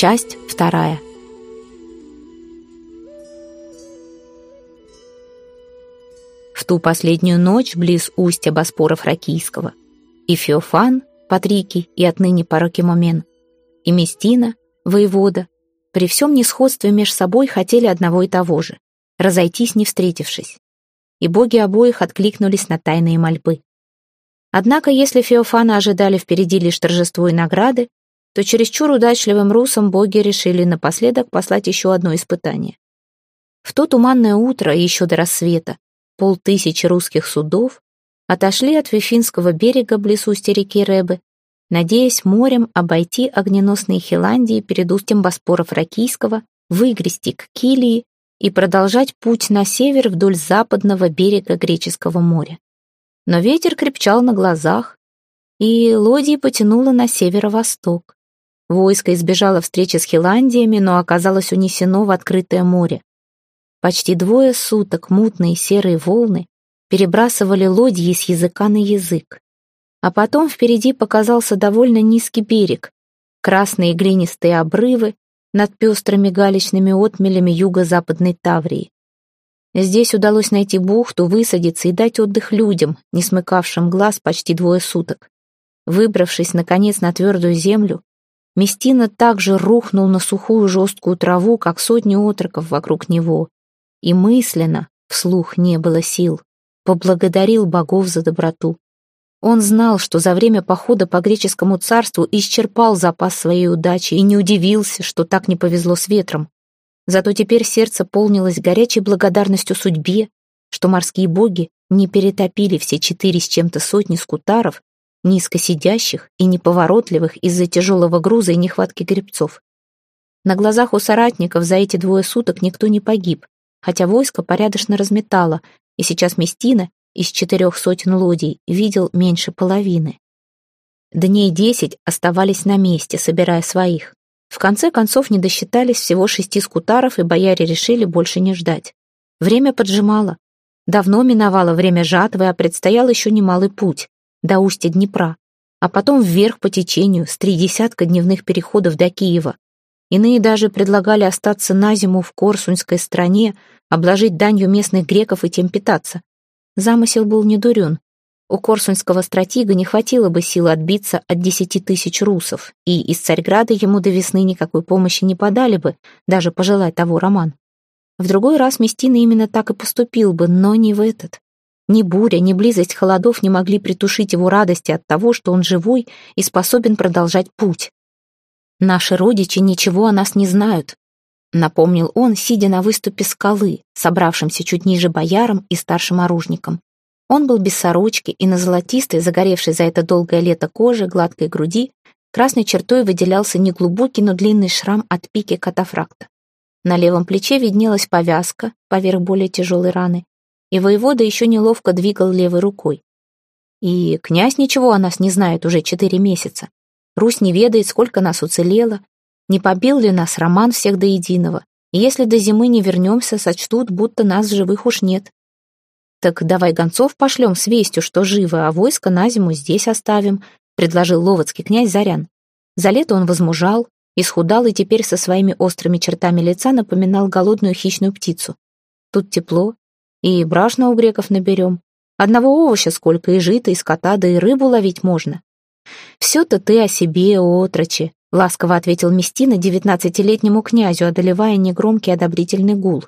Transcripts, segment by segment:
Часть вторая. В ту последнюю ночь близ устья Боспора Фракийского и Феофан, Патрикий и отныне Паракимомен, и Местина, воевода, при всем несходстве между собой хотели одного и того же — разойтись, не встретившись. И боги обоих откликнулись на тайные мольбы. Однако, если Феофана ожидали впереди лишь торжество и награды, то чересчур удачливым русам боги решили напоследок послать еще одно испытание. В то туманное утро, еще до рассвета, полтысячи русских судов отошли от Вифинского берега близ устья реки Ребы, надеясь морем обойти огненосные Хиландии перед устьем Боспора Фракийского, выгрести к Килии и продолжать путь на север вдоль западного берега Греческого моря. Но ветер крепчал на глазах, и лодии потянуло на северо-восток. Войско избежало встречи с Хиландиями, но оказалось унесено в открытое море. Почти двое суток мутные серые волны перебрасывали лодьи с языка на язык. А потом впереди показался довольно низкий берег, красные глинистые обрывы над пестрыми галечными отмелями юго-западной Таврии. Здесь удалось найти бухту, высадиться и дать отдых людям, не смыкавшим глаз почти двое суток. Выбравшись, наконец, на твердую землю, Местина также рухнул на сухую жесткую траву, как сотни отроков вокруг него, и мысленно, вслух не было сил, поблагодарил богов за доброту. Он знал, что за время похода по греческому царству исчерпал запас своей удачи и не удивился, что так не повезло с ветром. Зато теперь сердце полнилось горячей благодарностью судьбе, что морские боги не перетопили все четыре с чем-то сотни скутаров низко сидящих и неповоротливых из-за тяжелого груза и нехватки гребцов. На глазах у соратников за эти двое суток никто не погиб, хотя войско порядочно разметало, и сейчас Местина из четырех сотен лодий видел меньше половины. Дней десять оставались на месте, собирая своих. В конце концов не досчитались всего шести скутаров, и бояре решили больше не ждать. Время поджимало. Давно миновало время жатвы, а предстоял еще немалый путь до устья Днепра, а потом вверх по течению с три десятка дневных переходов до Киева. Иные даже предлагали остаться на зиму в Корсунской стране, обложить данью местных греков и тем питаться. Замысел был недурен. У корсунского стратега не хватило бы силы отбиться от десяти тысяч русов, и из Царьграда ему до весны никакой помощи не подали бы, даже пожелать того Роман. В другой раз Местина именно так и поступил бы, но не в этот. Ни буря, ни близость холодов не могли притушить его радости от того, что он живой и способен продолжать путь. «Наши родичи ничего о нас не знают», — напомнил он, сидя на выступе скалы, собравшимся чуть ниже боярам и старшим оружникам. Он был без сорочки, и на золотистой, загоревшей за это долгое лето коже, гладкой груди, красной чертой выделялся неглубокий, но длинный шрам от пики катафракта. На левом плече виднелась повязка поверх более тяжелой раны, и воевода еще неловко двигал левой рукой. И князь ничего о нас не знает уже четыре месяца. Русь не ведает, сколько нас уцелело, не побил ли нас Роман всех до единого, и если до зимы не вернемся, сочтут, будто нас живых уж нет. Так давай гонцов пошлем с вестью, что живы, а войско на зиму здесь оставим, предложил ловоцкий князь Зарян. За лето он возмужал, исхудал и теперь со своими острыми чертами лица напоминал голодную хищную птицу. Тут тепло, и брашна у греков наберем. Одного овоща сколько, и жито, и скота, да и рыбу ловить можно. Все-то ты о себе, отрочи, ласково ответил Местина девятнадцатилетнему князю, одолевая негромкий одобрительный гул.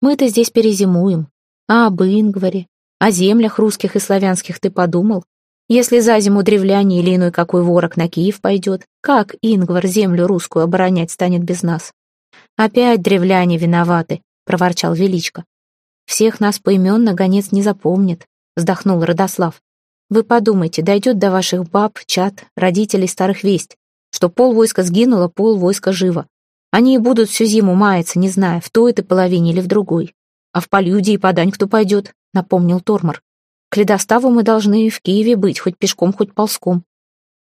Мы-то здесь перезимуем. А об Ингваре, о землях русских и славянских ты подумал? Если за зиму древляне или иной какой ворог на Киев пойдет, как Ингвар землю русскую оборонять станет без нас? Опять древляне виноваты, проворчал Величко. Всех нас поименно гонец не запомнит, вздохнул Родослав. Вы подумайте, дойдет до ваших баб, чат, родителей старых весть, что пол войска сгинуло, пол войска живо. Они и будут всю зиму маяться, не зная, в той этой половине или в другой. А в полюде и подань кто пойдет, напомнил Тормор. К ледоставу мы должны в Киеве быть, хоть пешком, хоть ползком.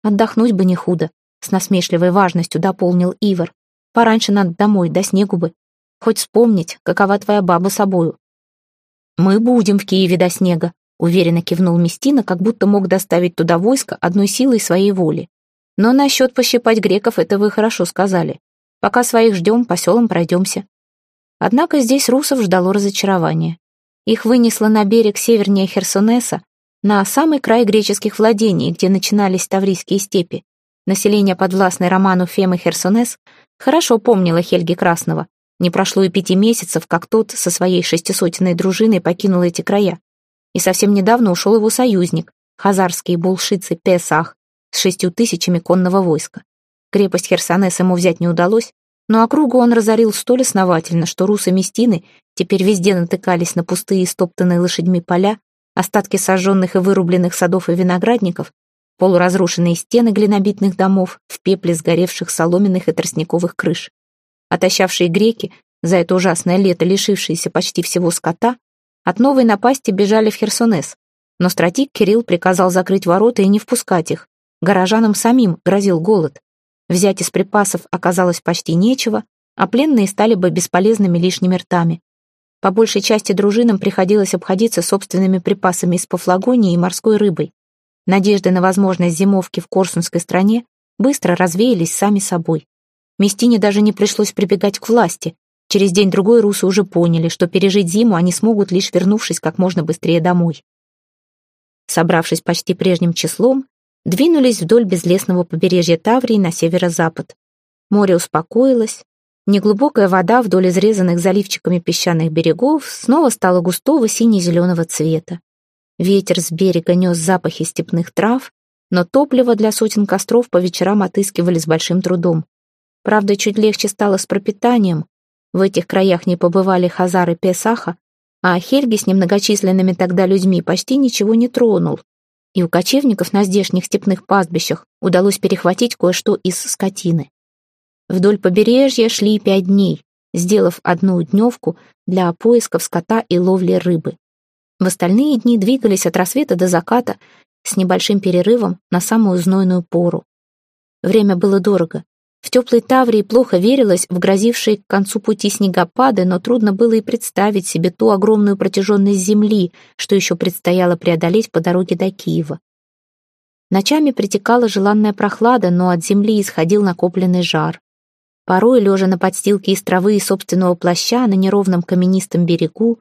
Отдохнуть бы не худо, с насмешливой важностью дополнил Ивар. Пораньше надо домой, до снегу бы. Хоть вспомнить, какова твоя баба собою. «Мы будем в Киеве до снега», — уверенно кивнул Местина, как будто мог доставить туда войско одной силой своей воли. «Но насчет пощипать греков это вы хорошо сказали. Пока своих ждем, по селам пройдемся. Однако здесь русов ждало разочарование. Их вынесло на берег севернее Херсонеса, на самый край греческих владений, где начинались Таврийские степи. Население, подвластное роману Фемы Херсонес, хорошо помнило Хельги Красного. Не прошло и пяти месяцев, как тот со своей шестисотенной дружиной покинул эти края. И совсем недавно ушел его союзник, хазарские булшицы Песах, с шестью тысячами конного войска. Крепость Херсонес ему взять не удалось, но округу он разорил столь основательно, что русы Местины теперь везде натыкались на пустые стоптанные лошадьми поля, остатки сожженных и вырубленных садов и виноградников, полуразрушенные стены глинобитных домов в пепле сгоревших соломенных и тростниковых крыш. Отощавшие греки, за это ужасное лето лишившиеся почти всего скота, от новой напасти бежали в Херсонес. Но стратик Кирилл приказал закрыть ворота и не впускать их. Горожанам самим грозил голод. Взять из припасов оказалось почти нечего, а пленные стали бы бесполезными лишними ртами. По большей части дружинам приходилось обходиться собственными припасами из пафлагонии и морской рыбой. Надежды на возможность зимовки в Корсунской стране быстро развеялись сами собой. Местине даже не пришлось прибегать к власти. Через день-другой русы уже поняли, что пережить зиму они смогут, лишь вернувшись как можно быстрее домой. Собравшись почти прежним числом, двинулись вдоль безлесного побережья Таврии на северо-запад. Море успокоилось, Неглубокая вода вдоль изрезанных заливчиками песчаных берегов снова стала густого сине-зеленого цвета. Ветер с берега нес запахи степных трав, но топливо для сотен костров по вечерам отыскивали с большим трудом. Правда, чуть легче стало с пропитанием. В этих краях не побывали хазары Песаха, а Хельги с немногочисленными тогда людьми почти ничего не тронул. И у кочевников на здешних степных пастбищах удалось перехватить кое-что из скотины. Вдоль побережья шли пять дней, сделав одну дневку для поисков скота и ловли рыбы. В остальные дни двигались от рассвета до заката с небольшим перерывом на самую знойную пору. Время было дорого. В теплой Таврии плохо верилось в грозившие к концу пути снегопады, но трудно было и представить себе ту огромную протяженность земли, что еще предстояло преодолеть по дороге до Киева. Ночами притекала желанная прохлада, но от земли исходил накопленный жар. Порой, лежа на подстилке из травы и собственного плаща на неровном каменистом берегу,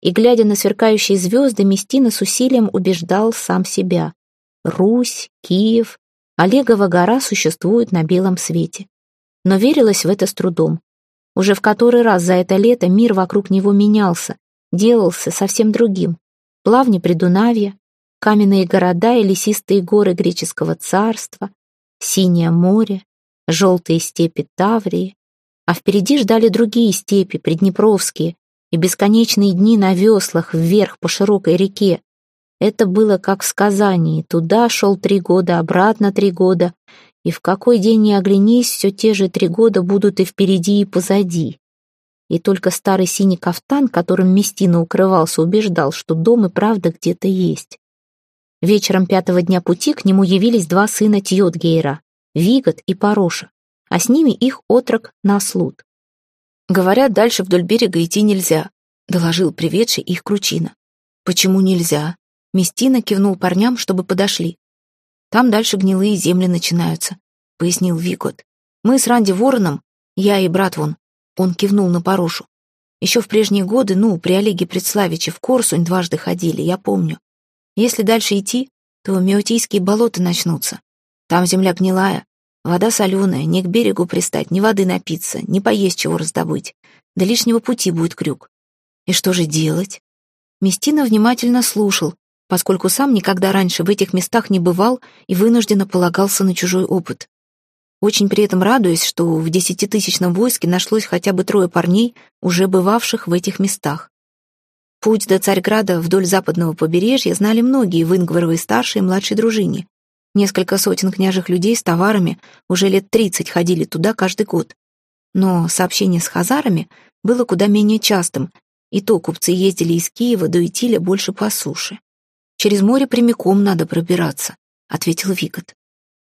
и, глядя на сверкающие звезды, Местина с усилием убеждал сам себя. Русь, Киев, Олегова гора существуют на белом свете. Но верилось в это с трудом. Уже в который раз за это лето мир вокруг него менялся, делался совсем другим. Плавни Придунавья, каменные города и лесистые горы греческого царства, синее море, желтые степи Таврии, а впереди ждали другие степи, приднепровские, и бесконечные дни на веслах вверх по широкой реке. Это было как в сказании, туда шел три года, обратно три года, и в какой день не оглянись, все те же три года будут и впереди, и позади. И только старый синий кафтан, которым Местина укрывался, убеждал, что дом и правда где-то есть. Вечером пятого дня пути к нему явились два сына Тьотгейра. Вигот и Пороша, а с ними их отрок Наслуд. «Говорят, дальше вдоль берега идти нельзя», — доложил приведший их Кручина. «Почему нельзя?» Местина кивнул парням, чтобы подошли. «Там дальше гнилые земли начинаются», — пояснил Вигот. «Мы с Ранди Вороном, я и брат вон», — он кивнул на Порошу. «Еще в прежние годы, ну, при Олеге Предславиче в Корсунь дважды ходили, я помню. Если дальше идти, то Меотийские болота начнутся. Там земля гнилая, Вода соленая, ни к берегу пристать, ни воды напиться, ни поесть чего раздобыть. До лишнего пути будет крюк. И что же делать? Местина внимательно слушал, поскольку сам никогда раньше в этих местах не бывал и вынужденно полагался на чужой опыт. Очень при этом радуясь, что в десятитысячном войске нашлось хотя бы трое парней, уже бывавших в этих местах. Путь до Царьграда вдоль западного побережья знали многие в Ингваровой старшей и младшей дружине. Несколько сотен княжих людей с товарами уже лет тридцать ходили туда каждый год. Но сообщение с хазарами было куда менее частым, и то купцы ездили из Киева до Итиля больше по суше. «Через море прямиком надо пробираться», — ответил Викот.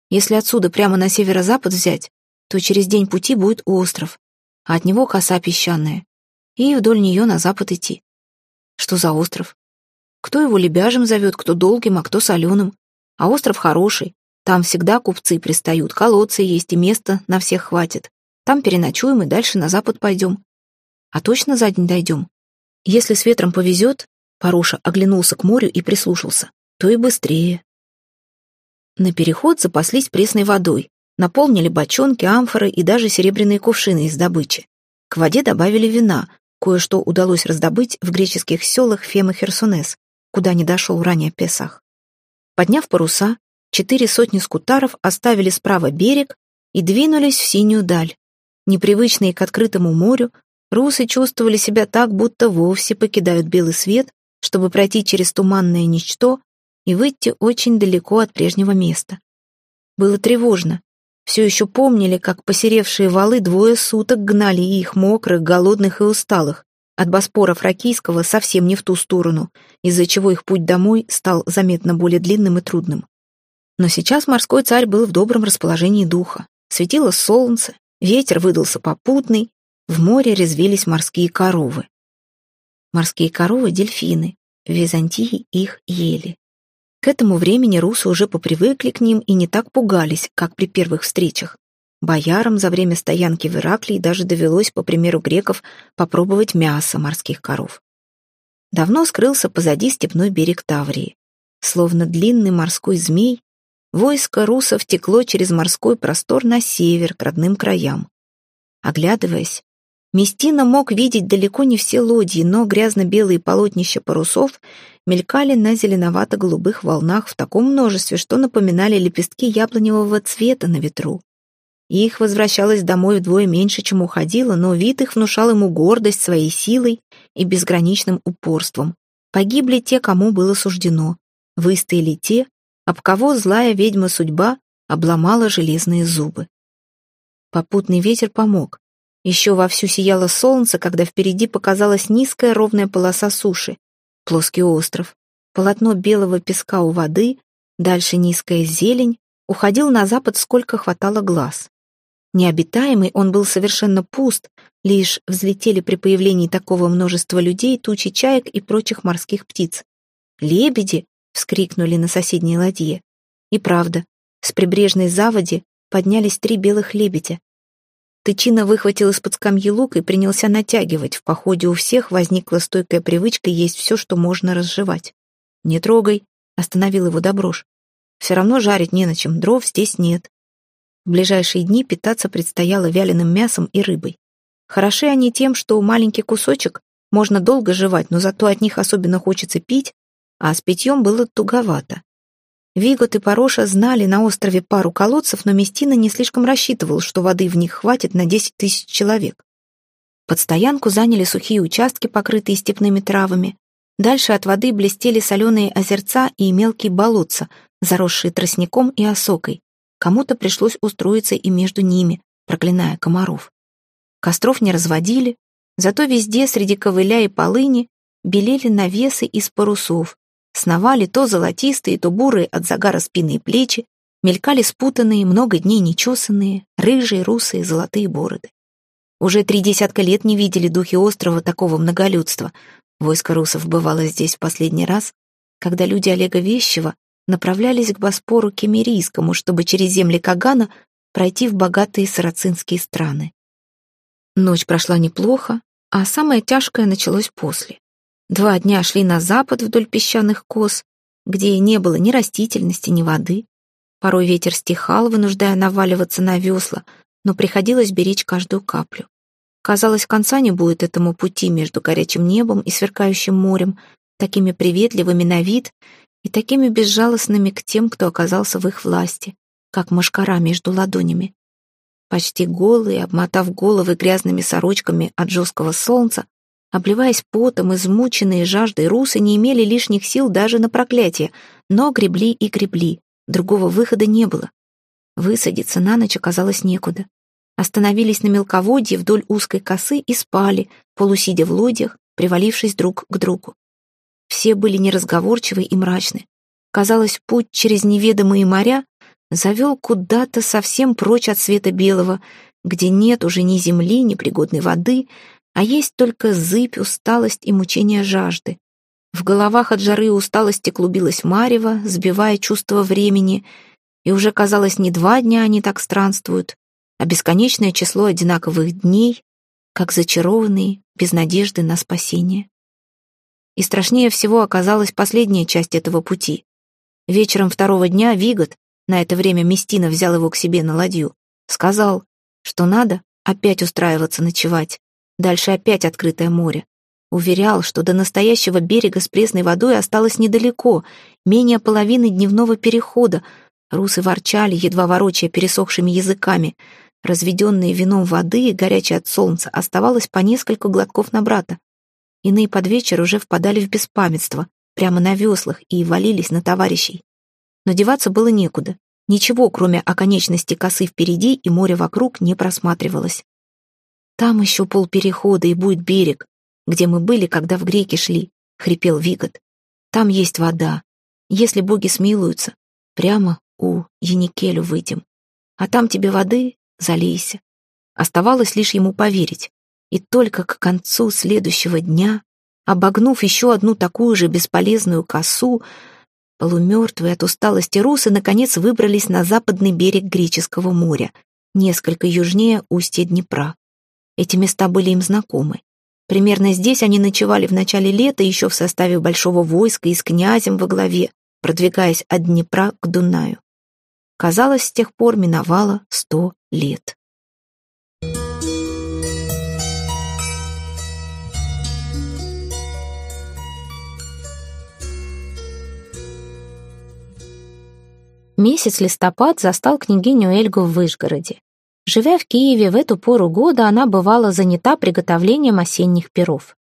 «Если отсюда прямо на северо-запад взять, то через день пути будет остров, а от него коса песчаная, и вдоль нее на запад идти. Что за остров? Кто его лебяжем зовет, кто долгим, а кто соленым. А остров хороший. Там всегда купцы пристают, колодцы есть и места на всех хватит. Там переночуем и дальше на запад пойдем. А точно за день дойдем? Если с ветром повезет, Паруша оглянулся к морю и прислушался, то и быстрее. На переход запаслись пресной водой, наполнили бочонки, амфоры и даже серебряные кувшины из добычи. К воде добавили вина, кое-что удалось раздобыть в греческих селах Фем и Херсонес, куда не дошел ранее Песах. Подняв паруса, четыре сотни скутаров оставили справа берег и двинулись в синюю даль. Непривычные к открытому морю, русы чувствовали себя так, будто вовсе покидают белый свет, чтобы пройти через туманное ничто и выйти очень далеко от прежнего места. Было тревожно. Все еще помнили, как посеревшие валы двое суток гнали их, мокрых, голодных и усталых, от Боспора Фракийского совсем не в ту сторону, из-за чего их путь домой стал заметно более длинным и трудным. Но сейчас морской царь был в добром расположении духа. Светило солнце, ветер выдался попутный, в море резвились морские коровы. Морские коровы — дельфины, в Византии их ели. К этому времени русы уже попривыкли к ним и не так пугались, как при первых встречах. Боярам за время стоянки в Ираклии даже довелось, по примеру греков, попробовать мясо морских коров. Давно скрылся позади степной берег Таврии. Словно длинный морской змей, войско русов текло через морской простор на север, к родным краям. Оглядываясь, Местина мог видеть далеко не все лодьи, но грязно-белые полотнища парусов мелькали на зеленовато-голубых волнах в таком множестве, что напоминали лепестки яблоневого цвета на ветру. Их возвращалось домой вдвое меньше, чем уходило, но вид их внушал ему гордость своей силой и безграничным упорством. Погибли те, кому было суждено. Выстояли те, об кого злая ведьма судьба обломала железные зубы. Попутный ветер помог. Еще вовсю сияло солнце, когда впереди показалась низкая ровная полоса суши, плоский остров, полотно белого песка у воды, дальше низкая зелень, уходил на запад сколько хватало глаз. Необитаемый он был совершенно пуст, лишь взлетели при появлении такого множества людей тучи чаек и прочих морских птиц. «Лебеди!» — вскрикнули на соседней ладье. И правда, с прибрежной заводи поднялись три белых лебедя. Тычина выхватил из-под скамьи лук и принялся натягивать. В походе у всех возникла стойкая привычка есть все, что можно разжевать. «Не трогай», — остановил его Доброш. «Все равно жарить не на чем, дров здесь нет». В ближайшие дни питаться предстояло вяленым мясом и рыбой. Хороши они тем, что маленький кусочек можно долго жевать, но зато от них особенно хочется пить, а с питьем было туговато. Вигот и Пороша знали на острове пару колодцев, но Местина не слишком рассчитывал, что воды в них хватит на 10 тысяч человек. Под стоянку заняли сухие участки, покрытые степными травами. Дальше от воды блестели соленые озерца и мелкие болотца, заросшие тростником и осокой. Кому-то пришлось устроиться и между ними, проклиная комаров. Костров не разводили, зато везде среди ковыля и полыни белели навесы из парусов. Сновали то золотистые, то бурые от загара спины и плечи, мелькали спутанные, много дней нечесанные, рыжие, русые, золотые бороды. Уже три десятка лет не видели духи острова такого многолюдства. Войско русов бывало здесь в последний раз, когда люди Олега Вещева направлялись к Боспору Кемерийскому, чтобы через земли Кагана пройти в богатые сарацинские страны. Ночь прошла неплохо, а самое тяжкое началось после. Два дня шли на запад вдоль песчаных кос, где не было ни растительности, ни воды. Порой ветер стихал, вынуждая наваливаться на весла, но приходилось беречь каждую каплю. Казалось, конца не будет этому пути между горячим небом и сверкающим морем, такими приветливыми на вид и такими безжалостными к тем, кто оказался в их власти, как мошкара между ладонями. Почти голые, обмотав головы грязными сорочками от жесткого солнца, обливаясь потом, измученные жаждой русы не имели лишних сил даже на проклятие, но гребли и гребли, другого выхода не было. Высадиться на ночь оказалось некуда. Остановились на мелководье вдоль узкой косы и спали, полусидя в лодьях, привалившись друг к другу. Все были неразговорчивы и мрачны. Казалось, путь через неведомые моря завел куда-то совсем прочь от света белого, где нет уже ни земли, ни пригодной воды, а есть только зыбь, усталость и мучение жажды. В головах от жары и усталости клубилась марево, сбивая чувство времени, и уже казалось, не два дня они так странствуют, а бесконечное число одинаковых дней, как зачарованные, без надежды на спасение. И страшнее всего оказалась последняя часть этого пути. Вечером второго дня Вигот, на это время Местина взял его к себе на ладью, сказал, что надо опять устраиваться ночевать, дальше опять открытое море. Уверял, что до настоящего берега с пресной водой осталось недалеко, менее половины дневного перехода. Русы ворчали, едва ворочая пересохшими языками. Разведенные вином воды горячей от солнца оставалось по несколько глотков на брата. Иные под вечер уже впадали в беспамятство, прямо на веслах, и валились на товарищей. Но деваться было некуда. Ничего, кроме оконечности косы впереди и моря вокруг, не просматривалось. Там еще полперехода и будет берег, где мы были, когда в греки шли», — хрипел Вигот. «Там есть вода. Если боги смилуются, прямо у Яникелю выйдем. А там тебе воды, залейся». Оставалось лишь ему поверить. И только к концу следующего дня, обогнув еще одну такую же бесполезную косу, полумертвые от усталости русы наконец выбрались на западный берег Греческого моря, несколько южнее устья Днепра. Эти места были им знакомы. Примерно здесь они ночевали в начале лета еще в составе большого войска и с князем во главе, продвигаясь от Днепра к Дунаю. Казалось, с тех пор миновало сто лет. Месяц листопад застал княгиню Эльгу в Вышгороде. Живя в Киеве в эту пору года, она бывала занята приготовлением осенних перов.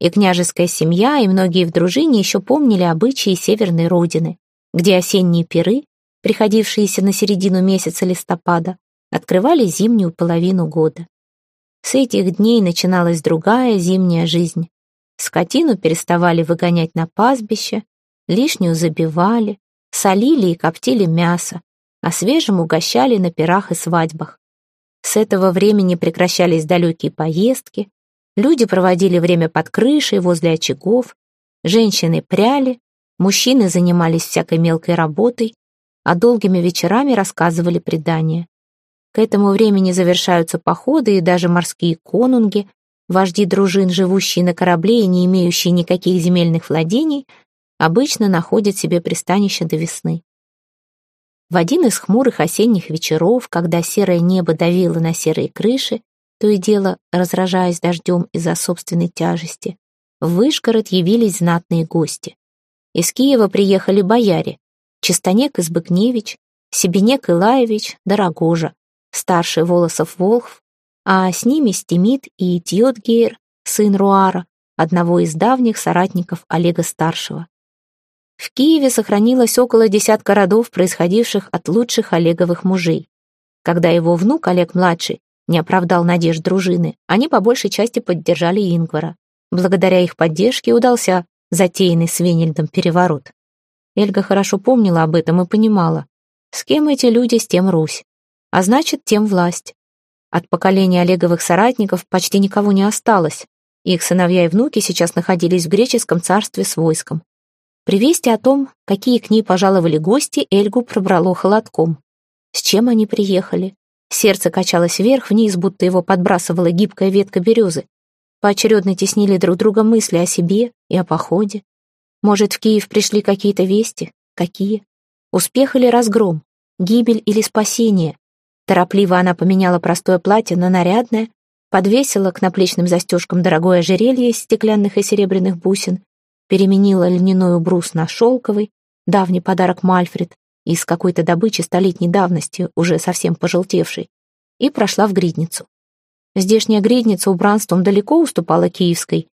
И княжеская семья, и многие в дружине еще помнили обычаи северной родины, где осенние перы, приходившиеся на середину месяца листопада, открывали зимнюю половину года. С этих дней начиналась другая зимняя жизнь. Скотину переставали выгонять на пастбище, лишнюю забивали, солили и коптили мясо, а свежим угощали на пирах и свадьбах. С этого времени прекращались далекие поездки, люди проводили время под крышей, возле очагов, женщины пряли, мужчины занимались всякой мелкой работой, а долгими вечерами рассказывали предания. К этому времени завершаются походы и даже морские конунги, вожди дружин, живущие на корабле и не имеющие никаких земельных владений, обычно находят себе пристанище до весны. В один из хмурых осенних вечеров, когда серое небо давило на серые крыши, то и дело разражаясь дождем из-за собственной тяжести, в Вышгород явились знатные гости. Из Киева приехали бояре, Чистонек Избыгневич, Себенек Илаевич, Дорогожа, старший Волосов Волхв, а с ними Стемит и Тьотгейр, сын Руара, одного из давних соратников Олега Старшего. В Киеве сохранилось около десятка родов, происходивших от лучших Олеговых мужей. Когда его внук, Олег-младший, не оправдал надежд дружины, они по большей части поддержали Ингвара. Благодаря их поддержке удался затеянный с Венельдом переворот. Эльга хорошо помнила об этом и понимала, с кем эти люди, с тем Русь, а значит, тем власть. От поколения Олеговых соратников почти никого не осталось. Их сыновья и внуки сейчас находились в греческом царстве с войском. При вести о том, какие к ней пожаловали гости, Эльгу пробрало холодком. С чем они приехали? Сердце качалось вверх-вниз, будто его подбрасывала гибкая ветка березы. Поочередно теснили друг друга мысли о себе и о походе. Может, в Киев пришли какие-то вести? Какие? Успех или разгром? Гибель или спасение? Торопливо она поменяла простое платье на нарядное, подвесила к наплечным застежкам дорогое ожерелье из стеклянных и серебряных бусин переменила льняной брус на шелковый, давний подарок Мальфред, из какой-то добычи столетней давности, уже совсем пожелтевшей, и прошла в гридницу. Здешняя гридница убранством далеко уступала киевской.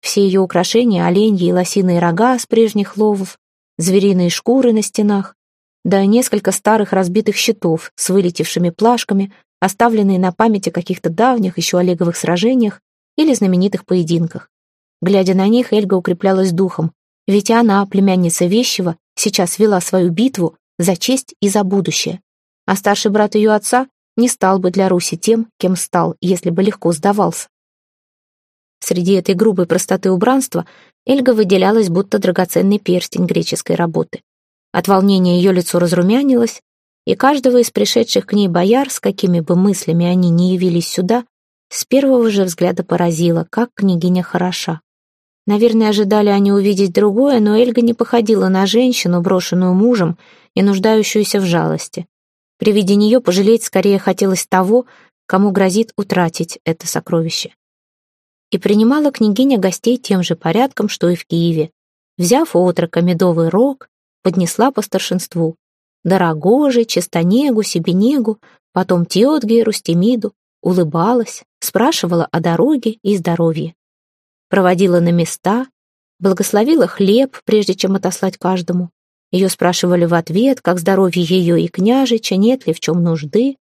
Все ее украшения — оленьи и лосиные рога с прежних ловов, звериные шкуры на стенах, да несколько старых разбитых щитов с вылетевшими плашками, оставленные на памяти каких-то давних еще Олеговых сражениях или знаменитых поединках. Глядя на них, Эльга укреплялась духом, ведь она, племянница Вещева, сейчас вела свою битву за честь и за будущее. А старший брат ее отца не стал бы для Руси тем, кем стал, если бы легко сдавался. Среди этой грубой простоты убранства Эльга выделялась, будто драгоценный перстень греческой работы. От волнения ее лицо разрумянилось, и каждого из пришедших к ней бояр, с какими бы мыслями они ни явились сюда, с первого же взгляда поразило, как княгиня хороша. Наверное, ожидали они увидеть другое, но Эльга не походила на женщину, брошенную мужем и нуждающуюся в жалости. При виде нее пожалеть скорее хотелось того, кому грозит утратить это сокровище. И принимала княгиня гостей тем же порядком, что и в Киеве. Взяв у отрока медовый рог, поднесла по старшинству. Дорогоже, Чистонегу, Себенегу, потом Теотге, Рустемиду, улыбалась, спрашивала о дороге и здоровье проводила на места, благословила хлеб, прежде чем отослать каждому. Ее спрашивали в ответ, как здоровье ее и княжича, нет ли в чем нужды.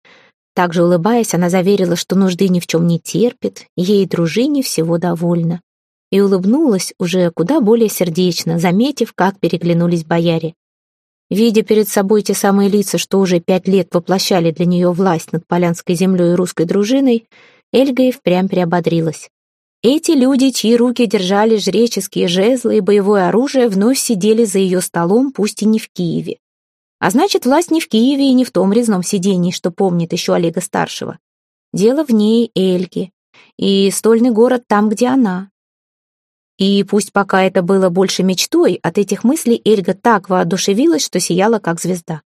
Также, улыбаясь, она заверила, что нужды ни в чем не терпит, ей дружине всего довольна. И улыбнулась уже куда более сердечно, заметив, как переглянулись бояре. Видя перед собой те самые лица, что уже пять лет воплощали для нее власть над Полянской землей и русской дружиной, Эльга и впрямь приободрилась. Эти люди, чьи руки держали жреческие жезлы и боевое оружие, вновь сидели за ее столом, пусть и не в Киеве. А значит, власть не в Киеве и не в том резном сидении, что помнит еще Олега Старшего. Дело в ней Эльке, и стольный город там, где она. И пусть пока это было больше мечтой, от этих мыслей Эльга так воодушевилась, что сияла, как звезда.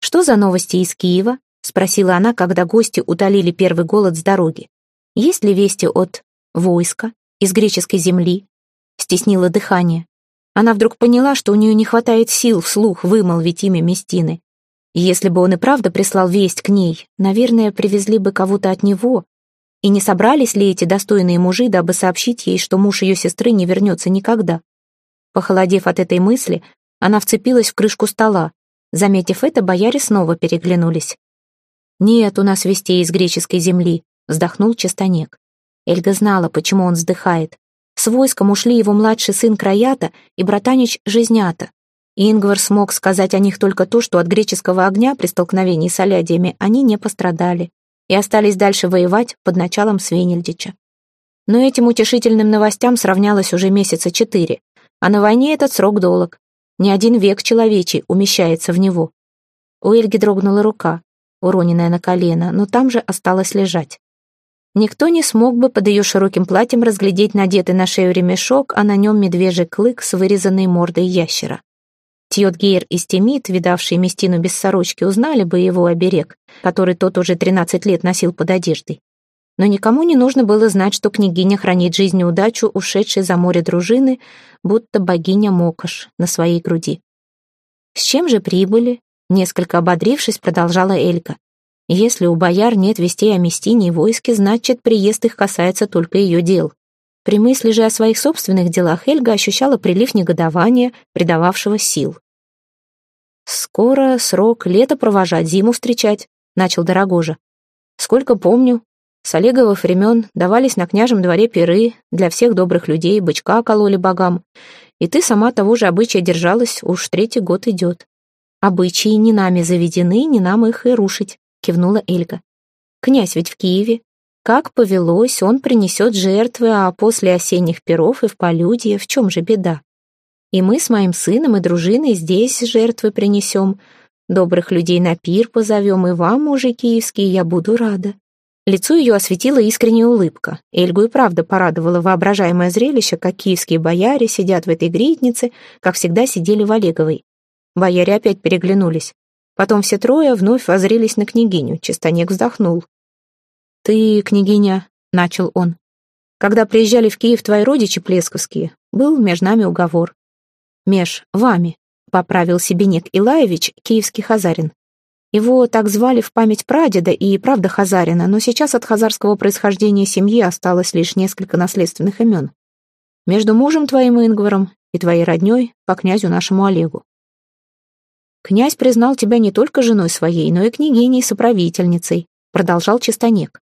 «Что за новости из Киева?» — спросила она, когда гости утолили первый голод с дороги. «Есть ли вести от войско из греческой земли, стеснило дыхание. Она вдруг поняла, что у нее не хватает сил вслух вымолвить имя Местины. Если бы он и правда прислал весть к ней, наверное, привезли бы кого-то от него. И не собрались ли эти достойные мужи, дабы сообщить ей, что муж ее сестры не вернется никогда? Похолодев от этой мысли, она вцепилась в крышку стола. Заметив это, бояре снова переглянулись. «Нет у нас вестей из греческой земли», — вздохнул Чистонек. Эльга знала, почему он вздыхает. С войском ушли его младший сын Краята и братанич Жизнята. Ингвар смог сказать о них только то, что от греческого огня при столкновении с Алядиями они не пострадали и остались дальше воевать под началом Свенельдича. Но этим утешительным новостям сравнялось уже месяца четыре, а на войне этот срок долг. Ни один век человечий умещается в него. У Эльги дрогнула рука, уроненная на колено, но там же осталась лежать. Никто не смог бы под ее широким платьем разглядеть надетый на шею ремешок, а на нем медвежий клык с вырезанной мордой ящера. Тьотгейр и Стемит, видавшие Местину без сорочки, узнали бы его оберег, который тот уже 13 лет носил под одеждой. Но никому не нужно было знать, что княгиня хранит жизнь и удачу, ушедшей за море дружины, будто богиня Мокош на своей груди. С чем же прибыли? Несколько ободрившись, продолжала Элька. Если у бояр нет вестей о Местине и войске, значит, приезд их касается только ее дел. При мысли же о своих собственных делах Эльга ощущала прилив негодования, придававшего сил. «Скоро срок лето провожать, зиму встречать», — начал Дорогожа. «Сколько помню, с Олеговых времен давались на княжем дворе пиры для всех добрых людей, бычка кололи богам. И ты сама того же обычая держалась, уж третий год идет. Обычаи не нами заведены, не нам их и рушить кивнула Эльга. «Князь ведь в Киеве. Как повелось, он принесет жертвы, а после осенних перов и в полюдье в чем же беда? И мы с моим сыном и дружиной здесь жертвы принесем, добрых людей на пир позовем, и вам, мужи киевские, я буду рада». Лицо ее осветила искренняя улыбка. Эльгу и правда порадовало воображаемое зрелище, как киевские бояре сидят в этой гриднице, как всегда сидели в Олеговой. Бояре опять переглянулись. Потом все трое вновь возрелись на княгиню. Чистонек вздохнул. «Ты, княгиня», — начал он, — «когда приезжали в Киев твои родичи плесковские, был между нами уговор. Меж вами», — поправил Себенек Илаевич, киевский хазарин. Его так звали в память прадеда и правда хазарина, но сейчас от хазарского происхождения семьи осталось лишь несколько наследственных имен. Между мужем твоим Ингваром и твоей родней по князю нашему Олегу. Князь признал тебя не только женой своей, но и княгиней-соправительницей, продолжал Чистонек.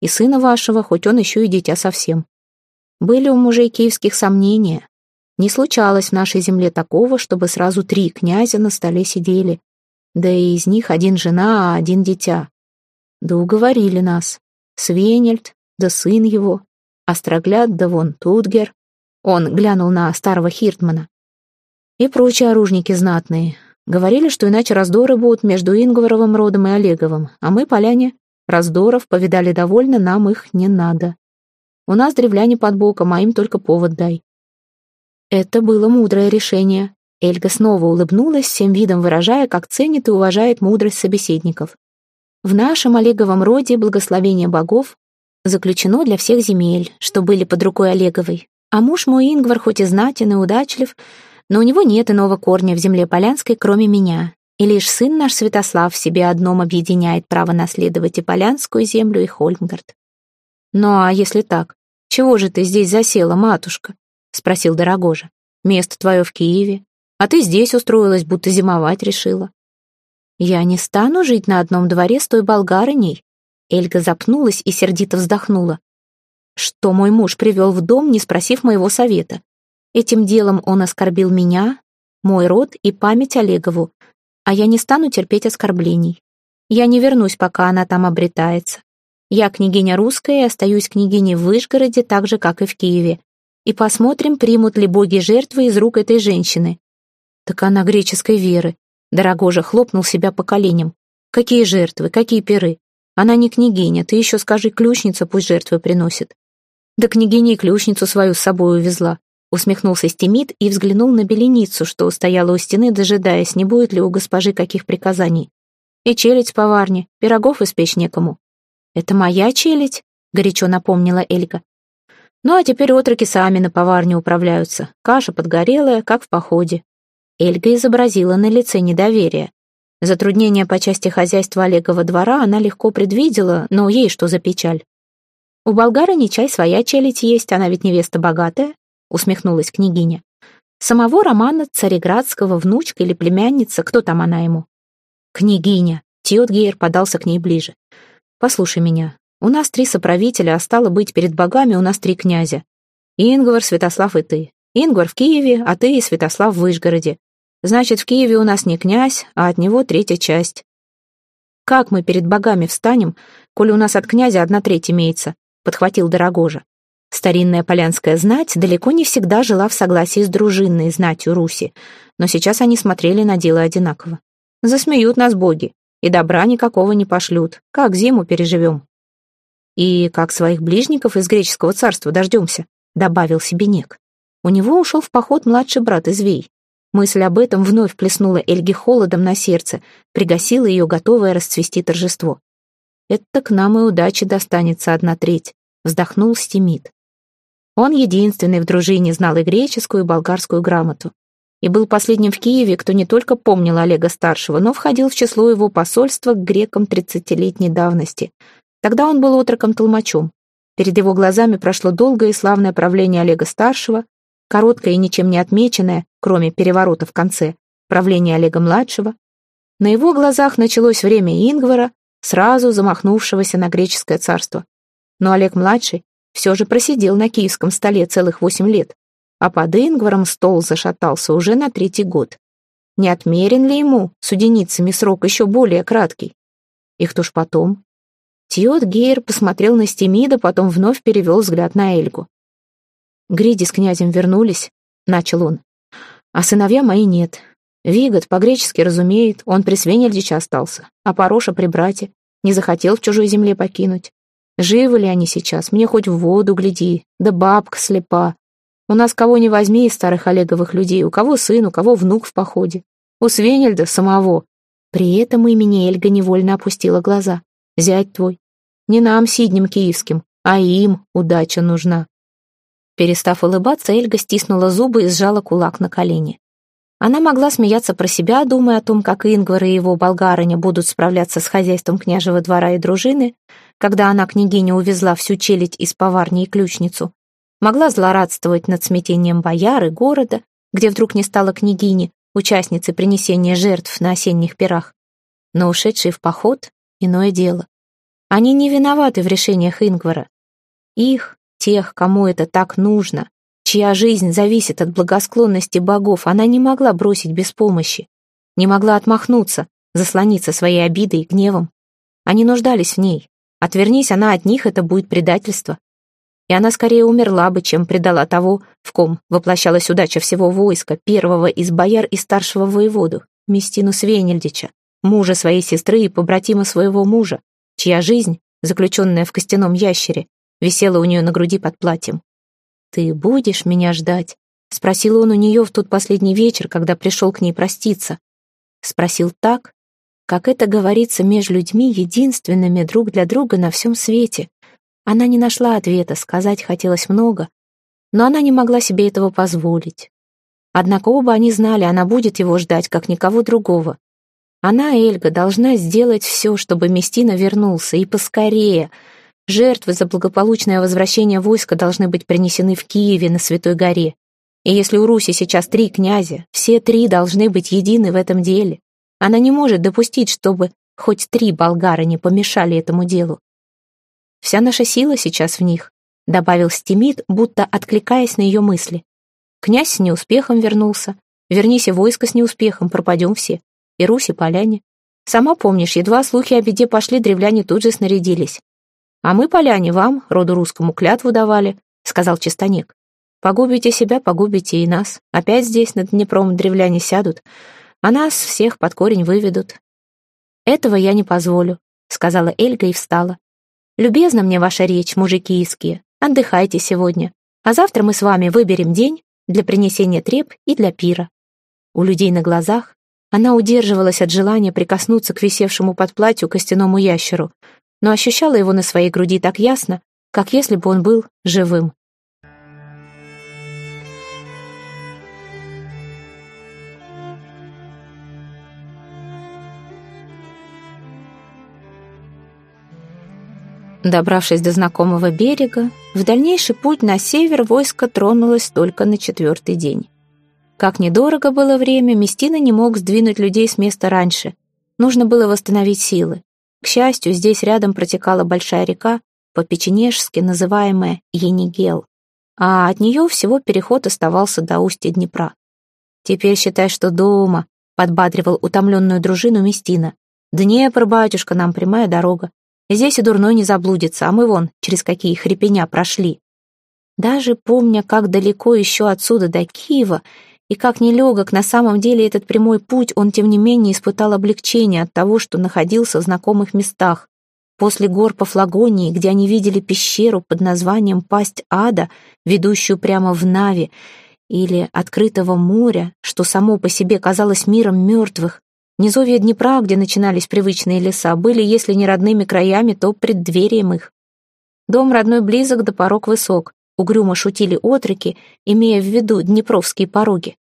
И сына вашего, хоть он еще и дитя совсем. Были у мужей киевских сомнения. Не случалось в нашей земле такого, чтобы сразу три князя на столе сидели. Да и из них один жена, а один дитя. Да уговорили нас. Свенельд, да сын его, Острогляд, да вон Тутгер. Он глянул на старого Хиртмана. И прочие оружники знатные, Говорили, что иначе раздоры будут между Ингваровым родом и Олеговым, а мы, поляне, раздоров повидали довольно, нам их не надо. У нас древляне под боком, а им только повод дай. Это было мудрое решение. Эльга снова улыбнулась, всем видом выражая, как ценит и уважает мудрость собеседников. В нашем Олеговом роде благословение богов заключено для всех земель, что были под рукой Олеговой. А муж мой Ингвар хоть и знатен и удачлив, но у него нет иного корня в земле Полянской, кроме меня. И лишь сын наш Святослав в себе одном объединяет право наследовать и Полянскую землю, и Хольмгард. Ну а если так, чего же ты здесь засела, матушка? Спросил Дорогожа. Место твое в Киеве, а ты здесь устроилась, будто зимовать решила. Я не стану жить на одном дворе с той болгарыней. Эльга запнулась и сердито вздохнула. Что мой муж привел в дом, не спросив моего совета. Этим делом он оскорбил меня, мой род и память Олегову, а я не стану терпеть оскорблений. Я не вернусь, пока она там обретается. Я княгиня русская и остаюсь княгиней в Вышгороде, так же, как и в Киеве. И посмотрим, примут ли боги жертвы из рук этой женщины. Так она греческой веры. Дорогожа хлопнул себя по коленям. Какие жертвы, какие перы? Она не княгиня, ты еще скажи, ключница пусть жертвы приносит. Да княгиня и ключницу свою с собой увезла. Усмехнулся Стимит и взглянул на беленицу, что стояла у стены, дожидаясь, не будет ли у госпожи каких приказаний. И челядь в поварне, пирогов испечь некому. «Это моя челядь?» — горячо напомнила Эльга. «Ну а теперь отроки сами на поварне управляются. Каша подгорелая, как в походе». Эльга изобразила на лице недоверие. Затруднения по части хозяйства Олегова двора она легко предвидела, но ей что за печаль? «У болгара не чай своя челядь есть, она ведь невеста богатая усмехнулась княгиня. Самого Романа Цареградского внучка или племянница, кто там она ему? Княгиня. Тиотгейр подался к ней ближе. Послушай меня. У нас три соправителя, а стало быть, перед богами у нас три князя. Ингвар, Святослав и ты. Ингвар в Киеве, а ты и Святослав в Выжгороде. Значит, в Киеве у нас не князь, а от него третья часть. Как мы перед богами встанем, коли у нас от князя одна треть имеется? Подхватил Дорогожа. Старинная полянская знать далеко не всегда жила в согласии с дружинной знатью Руси, но сейчас они смотрели на дело одинаково. Засмеют нас боги, и добра никакого не пошлют. Как зиму переживем? И как своих ближников из греческого царства дождемся, добавил себе Нек. У него ушел в поход младший брат Извей. Мысль об этом вновь плеснула Эльге холодом на сердце, пригасила ее готовое расцвести торжество. «Это к нам и удачи достанется одна треть», — вздохнул Стимит. Он единственный в дружине знал и греческую, и болгарскую грамоту. И был последним в Киеве, кто не только помнил Олега-старшего, но входил в число его посольства к грекам тридцатилетней давности. Тогда он был отроком-толмачом. Перед его глазами прошло долгое и славное правление Олега-старшего, короткое и ничем не отмеченное, кроме переворота в конце, правление Олега-младшего. На его глазах началось время Ингвара, сразу замахнувшегося на греческое царство. Но Олег-младший все же просидел на киевском столе целых восемь лет, а под Ингваром стол зашатался уже на третий год. Не отмерен ли ему с уденицами срок еще более краткий? И кто ж потом? Тиот Гейр посмотрел на Стемида, потом вновь перевел взгляд на Эльгу. «Гриди с князем вернулись», — начал он. «А сыновья мои нет. Вигот по-гречески разумеет, он при Свенельдиче остался, а Пороша при брате, не захотел в чужой земле покинуть. Живы ли они сейчас? Мне хоть в воду гляди. Да бабка слепа. У нас кого не возьми из старых Олеговых людей. У кого сын, у кого внук в походе. У Свенельда самого. При этом имени Эльга невольно опустила глаза. Зять твой. Не нам, сиднем киевским, а им удача нужна. Перестав улыбаться, Эльга стиснула зубы и сжала кулак на колени. Она могла смеяться про себя, думая о том, как Ингвар и его болгарыня будут справляться с хозяйством княжего двора и дружины, когда она, княгиня, увезла всю челядь из поварни и ключницу. Могла злорадствовать над смятением бояр и города, где вдруг не стало княгини, участницы принесения жертв на осенних пирах. Но ушедшие в поход — иное дело. Они не виноваты в решениях Ингвара. Их, тех, кому это так нужно, чья жизнь зависит от благосклонности богов, она не могла бросить без помощи, не могла отмахнуться, заслониться своей обидой и гневом. Они нуждались в ней. Отвернись она от них, это будет предательство. И она скорее умерла бы, чем предала того, в ком воплощалась удача всего войска, первого из бояр и старшего воеводу, Местину Свенельдича, мужа своей сестры и побратима своего мужа, чья жизнь, заключенная в костяном ящере, висела у нее на груди под платьем. «Ты будешь меня ждать?» — спросил он у нее в тот последний вечер, когда пришел к ней проститься. Спросил так, как это говорится между людьми, единственными друг для друга на всем свете. Она не нашла ответа, сказать хотелось много, но она не могла себе этого позволить. Однако оба они знали, она будет его ждать, как никого другого. Она, Эльга, должна сделать все, чтобы Местина вернулся, и поскорее. Жертвы за благополучное возвращение войска должны быть принесены в Киеве на Святой горе. И если у Руси сейчас три князя, все три должны быть едины в этом деле. Она не может допустить, чтобы хоть три болгара не помешали этому делу. Вся наша сила сейчас в них, добавил Стимит, будто откликаясь на ее мысли. Князь с неуспехом вернулся. Вернись и войско с неуспехом, пропадем все. И Руси, поляне. Сама помнишь, едва слухи о беде пошли, древляне тут же снарядились. «А мы, поляне, вам, роду русскому, клятву давали», — сказал Чистонек. «Погубите себя, погубите и нас. Опять здесь, над Днепром, древляне сядут, а нас всех под корень выведут». «Этого я не позволю», — сказала Эльга и встала. «Любезна мне ваша речь, мужики иские. Отдыхайте сегодня, а завтра мы с вами выберем день для принесения треп и для пира». У людей на глазах она удерживалась от желания прикоснуться к висевшему под платью костяному ящеру, но ощущала его на своей груди так ясно, как если бы он был живым. Добравшись до знакомого берега, в дальнейший путь на север войско тронулось только на четвертый день. Как недорого было время, Местина не мог сдвинуть людей с места раньше. Нужно было восстановить силы. К счастью, здесь рядом протекала большая река, по-печенежски называемая Енигел, а от нее всего переход оставался до устья Днепра. «Теперь считай, что дома», — подбадривал утомленную дружину Местина. «Днепр, батюшка, нам прямая дорога. Здесь и дурной не заблудится, а мы вон, через какие хрипеня прошли». Даже помня, как далеко еще отсюда до Киева, и как нелегок на самом деле этот прямой путь, он тем не менее испытал облегчение от того, что находился в знакомых местах. После гор по Флагонии, где они видели пещеру под названием «Пасть ада», ведущую прямо в Нави, или открытого моря, что само по себе казалось миром мертвых, низовья Днепра, где начинались привычные леса, были, если не родными краями, то преддверием их. Дом родной близок да порог высок, Угрюмо шутили отроки, имея в виду днепровские пороги.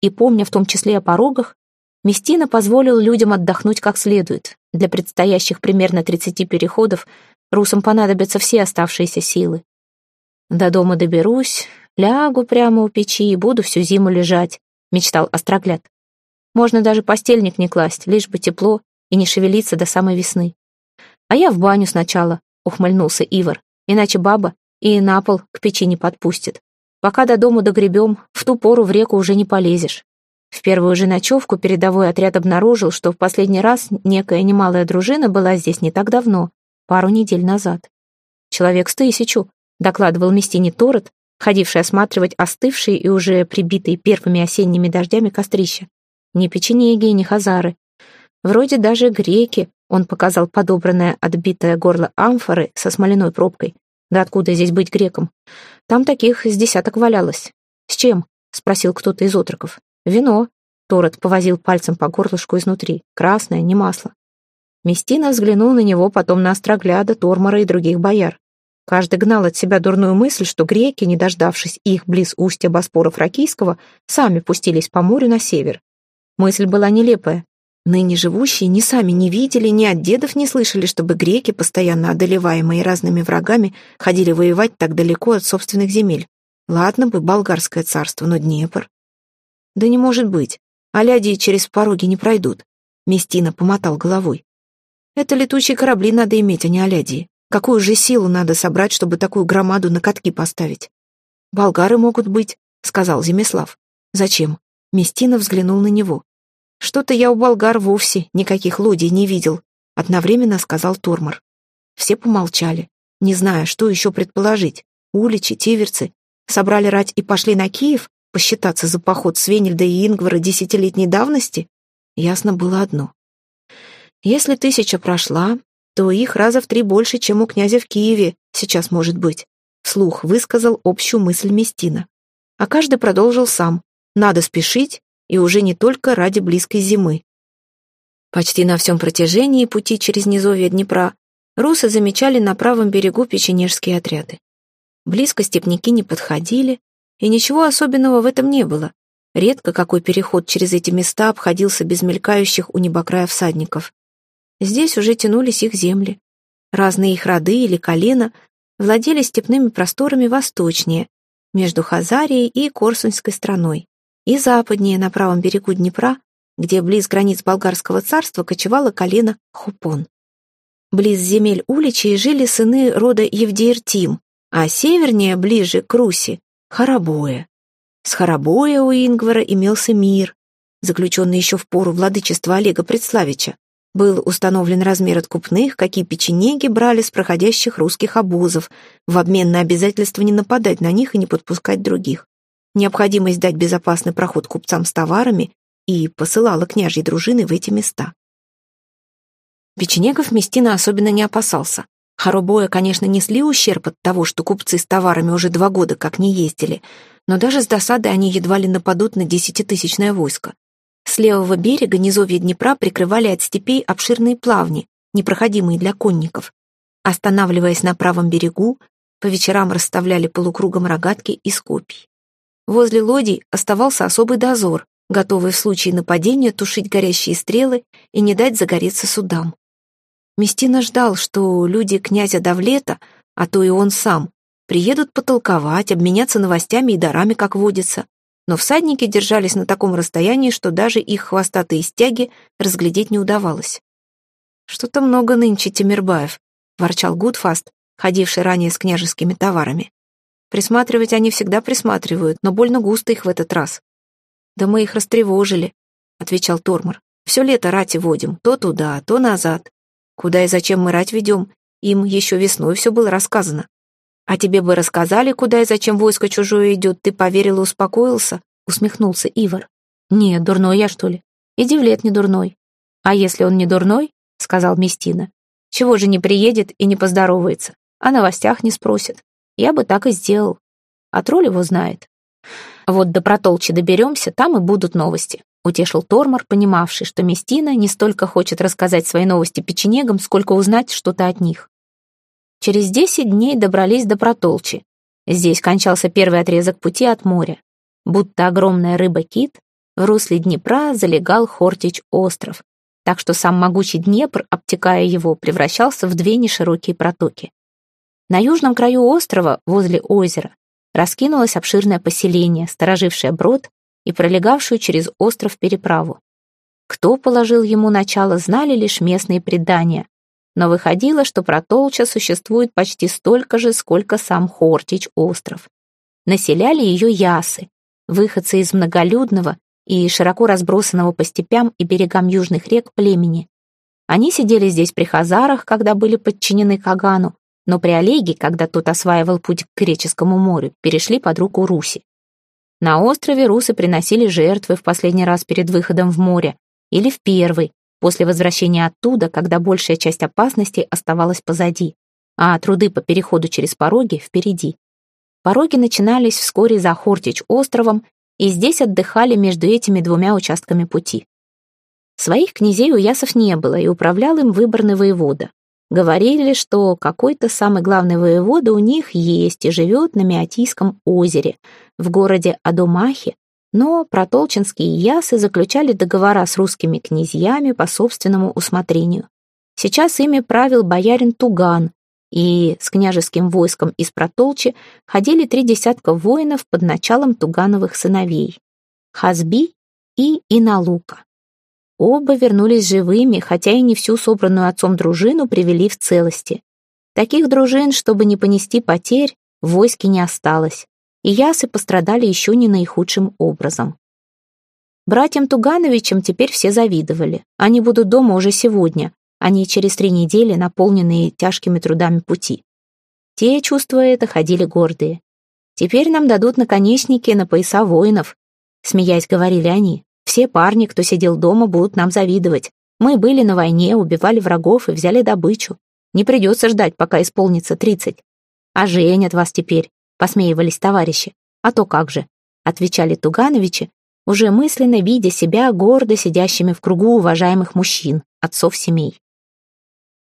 И помня в том числе о порогах, Местина позволил людям отдохнуть как следует. Для предстоящих примерно 30 переходов русам понадобятся все оставшиеся силы. До дома доберусь, лягу прямо у печи и буду всю зиму лежать, мечтал Острогляд. Можно даже постельник не класть, лишь бы тепло и не шевелиться до самой весны. А я в баню сначала, ухмыльнулся Ивар, иначе баба и на пол к печи не подпустит. Пока до дому догребем, в ту пору в реку уже не полезешь. В первую же ночевку передовой отряд обнаружил, что в последний раз некая немалая дружина была здесь не так давно, пару недель назад. «Человек с тысячу», — докладывал Местине Торет, ходивший осматривать остывшие и уже прибитые первыми осенними дождями кострища. Ни печенеги, ни хазары. Вроде даже греки, он показал подобранное отбитое горло амфоры со смоляной пробкой, да откуда здесь быть греком? Там таких с десяток валялось. С чем? Спросил кто-то из отроков. Вино. Торет повозил пальцем по горлышку изнутри. Красное, не масло. Местина взглянул на него, потом на Острогляда, Тормора и других бояр. Каждый гнал от себя дурную мысль, что греки, не дождавшись их близ устья Боспора Фракийского, сами пустились по морю на север. Мысль была нелепая. Ныне живущие ни сами не видели, ни от дедов не слышали, чтобы греки, постоянно одолеваемые разными врагами, ходили воевать так далеко от собственных земель. Ладно бы болгарское царство, но Днепр. Да не может быть. Аляди через пороги не пройдут. Местина помотал головой. Это летучие корабли надо иметь, а не Алядии. Какую же силу надо собрать, чтобы такую громаду на катки поставить? Болгары могут быть, сказал Земислав. Зачем? Местина взглянул на него. «Что-то я у болгар вовсе никаких лодий не видел», — одновременно сказал Турмар. Все помолчали, не зная, что еще предположить. Уличи, тиверцы собрали рать и пошли на Киев посчитаться за поход Свенельда и Ингвара десятилетней давности? Ясно было одно. Если тысяча прошла, то их раза в три больше, чем у князя в Киеве сейчас может быть. Слух высказал общую мысль Местина. А каждый продолжил сам. Надо спешить, и уже не только ради близкой зимы. Почти на всем протяжении пути через низовье Днепра русы замечали на правом берегу печенежские отряды. Близко степняки не подходили, и ничего особенного в этом не было. Редко какой переход через эти места обходился без мелькающих у небокрая всадников. Здесь уже тянулись их земли. Разные их роды или колена владели степными просторами восточнее, между Хазарией и Корсунской страной, и западнее на правом берегу Днепра, где близ границ болгарского царства кочевало колено Хупон. Близ земель Уличей жили сыны рода Евдеертим, а севернее, ближе к Руси, Харабоя. С Харабоя у Ингвара имелся мир, заключенный еще в пору владычества Олега Предславича. Был установлен размер откупных, какие печенеги брали с проходящих русских обозов, в обмен на обязательство не нападать на них и не подпускать других. Необходимость дать безопасный проход купцам с товарами и посылала княжьи дружины в эти места. Печенегов Местина особенно не опасался. Хоробоя, конечно, несли ущерб от того, что купцы с товарами уже два года как не ездили, но даже с досады они едва ли нападут на десятитысячное войско. С левого берега низовья Днепра прикрывали от степей обширные плавни, непроходимые для конников. Останавливаясь на правом берегу, по вечерам расставляли полукругом рогатки из копий. Возле лодий оставался особый дозор, готовый в случае нападения тушить горящие стрелы и не дать загореться судам. Местина ждал, что люди князя Давлета, а то и он сам, приедут потолковать, обменяться новостями и дарами, как водится но всадники держались на таком расстоянии, что даже их хвостатые стяги разглядеть не удавалось. «Что-то много нынче Тимирбаев», — ворчал Гудфаст, ходивший ранее с княжескими товарами. «Присматривать они всегда присматривают, но больно густо их в этот раз». «Да мы их растревожили», — отвечал Тормор. «Все лето рати водим, то туда, то назад. Куда и зачем мы рать ведем, им еще весной все было рассказано. «А тебе бы рассказали, куда и зачем войско чужое идет, ты поверил и успокоился?» — усмехнулся Ивар. «Нет, дурной я, что ли? И Девлет не дурной». «А если он не дурной?» — сказал Местина. «Чего же не приедет и не поздоровается? О новостях не спросит. Я бы так и сделал. А тролль его знает. Вот до протолчи доберемся, там и будут новости», — утешил Тормор, понимавший, что Местина не столько хочет рассказать свои новости печенегам, сколько узнать что-то от них. Через десять дней добрались до Протолчи. Здесь кончался первый отрезок пути от моря. Будто огромная рыба-кит, в русле Днепра залегал Хортич остров, так что сам могучий Днепр, обтекая его, превращался в две неширокие протоки. На южном краю острова, возле озера, раскинулось обширное поселение, сторожившее брод и пролегавшую через остров переправу. Кто положил ему начало, знали лишь местные предания, но выходило, что Протолча существует почти столько же, сколько сам Хортич остров. Населяли ее ясы, выходцы из многолюдного и широко разбросанного по степям и берегам южных рек племени. Они сидели здесь при Хазарах, когда были подчинены Кагану, но при Олеге, когда тот осваивал путь к Греческому морю, перешли под руку Руси. На острове русы приносили жертвы в последний раз перед выходом в море или в первый, после возвращения оттуда, когда большая часть опасностей оставалась позади, а труды по переходу через пороги впереди. Пороги начинались вскоре за Хортич островом, и здесь отдыхали между этими двумя участками пути. Своих князей у ясов не было, и управлял им выборный воевода. Говорили, что какой-то самый главный воевода у них есть и живет на Меотийском озере, в городе Адумахе, но протолчинские ясы заключали договора с русскими князьями по собственному усмотрению. Сейчас ими правил боярин Туган, и с княжеским войском из Протолчи ходили три десятка воинов под началом Тугановых сыновей — Хазби и Иналука. Оба вернулись живыми, хотя и не всю собранную отцом дружину привели в целости. Таких дружин, чтобы не понести потерь, в войске не осталось и ясы пострадали еще не наихудшим образом. Братьям Тугановичам теперь все завидовали. Они будут дома уже сегодня, а не через три недели, наполненные тяжкими трудами пути. Те, чувствуя это, ходили гордые. «Теперь нам дадут наконечники на пояса воинов», — смеясь говорили они. «В Все парни, кто сидел дома, будут нам завидовать. Мы были на войне, убивали врагов и взяли добычу. Не придется ждать, пока исполнится тридцать. А женят вас теперь, посмеивались товарищи. А то как же, отвечали Тугановичи, уже мысленно видя себя гордо сидящими в кругу уважаемых мужчин, отцов семей.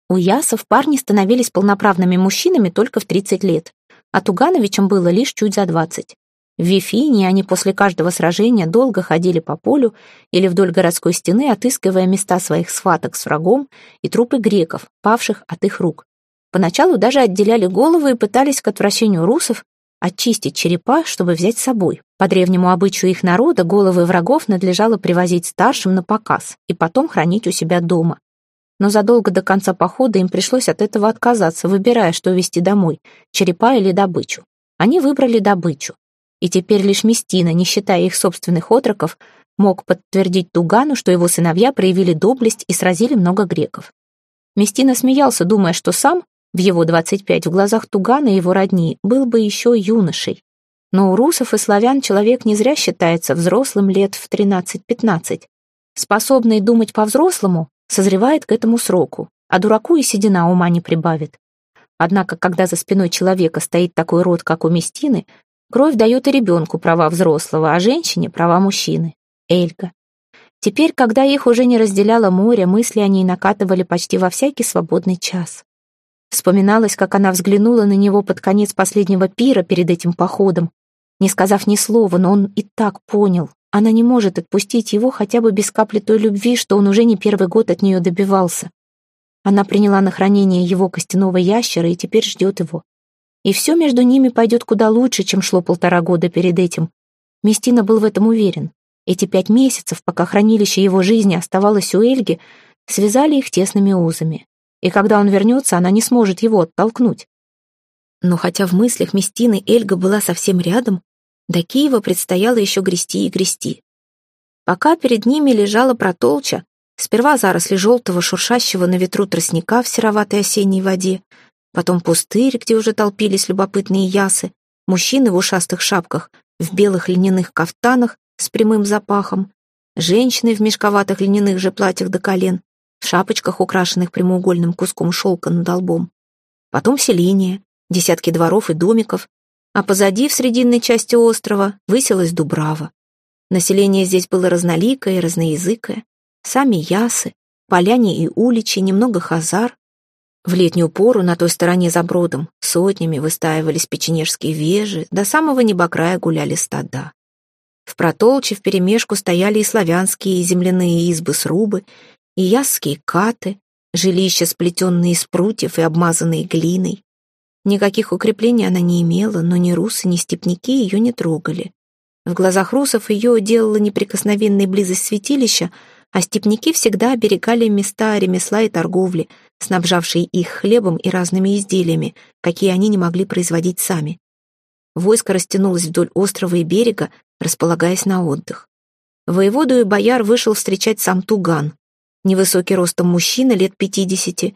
У Ясов парни становились полноправными мужчинами только в 30 лет, а Тугановичам было лишь чуть за 20. В Вифине они после каждого сражения долго ходили по полю или вдоль городской стены, отыскивая места своих схваток с врагом и трупы греков, павших от их рук. Поначалу даже отделяли головы и пытались к отвращению русов очистить черепа, чтобы взять с собой. По древнему обычаю их народа головы врагов надлежало привозить старшим на показ и потом хранить у себя дома. Но задолго до конца похода им пришлось от этого отказаться, выбирая, что везти домой — черепа или добычу. Они выбрали добычу и теперь лишь Местина, не считая их собственных отроков, мог подтвердить Тугану, что его сыновья проявили доблесть и сразили много греков. Местина смеялся, думая, что сам, в его 25, в глазах Тугана и его родни, был бы еще юношей. Но у русов и славян человек не зря считается взрослым лет в 13-15. Способный думать по-взрослому, созревает к этому сроку, а дураку и седина ума не прибавит. Однако, когда за спиной человека стоит такой род, как у Местины, Кровь дает и ребенку права взрослого, а женщине права мужчины. Эльга. Теперь, когда их уже не разделяло море, мысли о ней накатывали почти во всякий свободный час. Вспоминалось, как она взглянула на него под конец последнего пира перед этим походом, не сказав ни слова, но он и так понял. Она не может отпустить его хотя бы без капли той любви, что он уже не первый год от нее добивался. Она приняла на хранение его костяного ящера и теперь ждет его. И все между ними пойдет куда лучше, чем шло полтора года перед этим. Местина был в этом уверен. Эти пять месяцев, пока хранилище его жизни оставалось у Эльги, связали их тесными узами. И когда он вернется, она не сможет его оттолкнуть. Но хотя в мыслях Местины Эльга была совсем рядом, до Киева предстояло еще грести и грести. Пока перед ними лежала протолча, сперва заросли желтого шуршащего на ветру тростника в сероватой осенней воде, потом пустырь, где уже толпились любопытные ясы, мужчины в ушастых шапках, в белых льняных кафтанах с прямым запахом, женщины в мешковатых льняных же платьях до колен, в шапочках, украшенных прямоугольным куском шелка над лбом. Потом селение, десятки дворов и домиков, а позади, в срединной части острова, высилась Дубрава. Население здесь было разноликое и разноязыкое. Сами ясы, поляне и уличи, немного хазар, в летнюю пору на той стороне за бродом сотнями выстаивались печенежские вежи, до самого небокрая гуляли стада. В протолче вперемешку стояли и славянские земляные избы-срубы, и ясские каты, жилища, сплетенные из прутьев и обмазанные глиной. Никаких укреплений она не имела, но ни русы, ни степняки ее не трогали. В глазах русов ее делала неприкосновенная близость святилища, а степняки всегда оберегали места ремесла и торговли, снабжавшие их хлебом и разными изделиями, какие они не могли производить сами. Войско растянулось вдоль острова и берега, располагаясь на отдых. Воеводу и бояр вышел встречать сам Туган, невысокий ростом мужчина лет пятидесяти,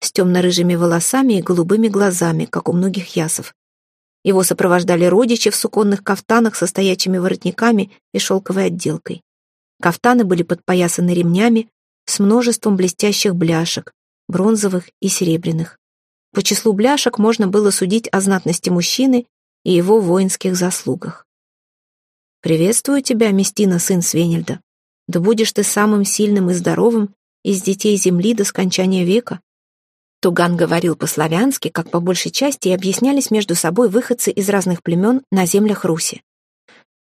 с темно-рыжими волосами и голубыми глазами, как у многих ясов. Его сопровождали родичи в суконных кафтанах со стоячими воротниками и шелковой отделкой. Кафтаны были подпоясаны ремнями с множеством блестящих бляшек, бронзовых и серебряных. По числу бляшек можно было судить о знатности мужчины и его воинских заслугах. «Приветствую тебя, Местина, сын Свенельда. Да будешь ты самым сильным и здоровым из детей земли до скончания века». Туган говорил по-славянски, как по большей части и объяснялись между собой выходцы из разных племен на землях Руси.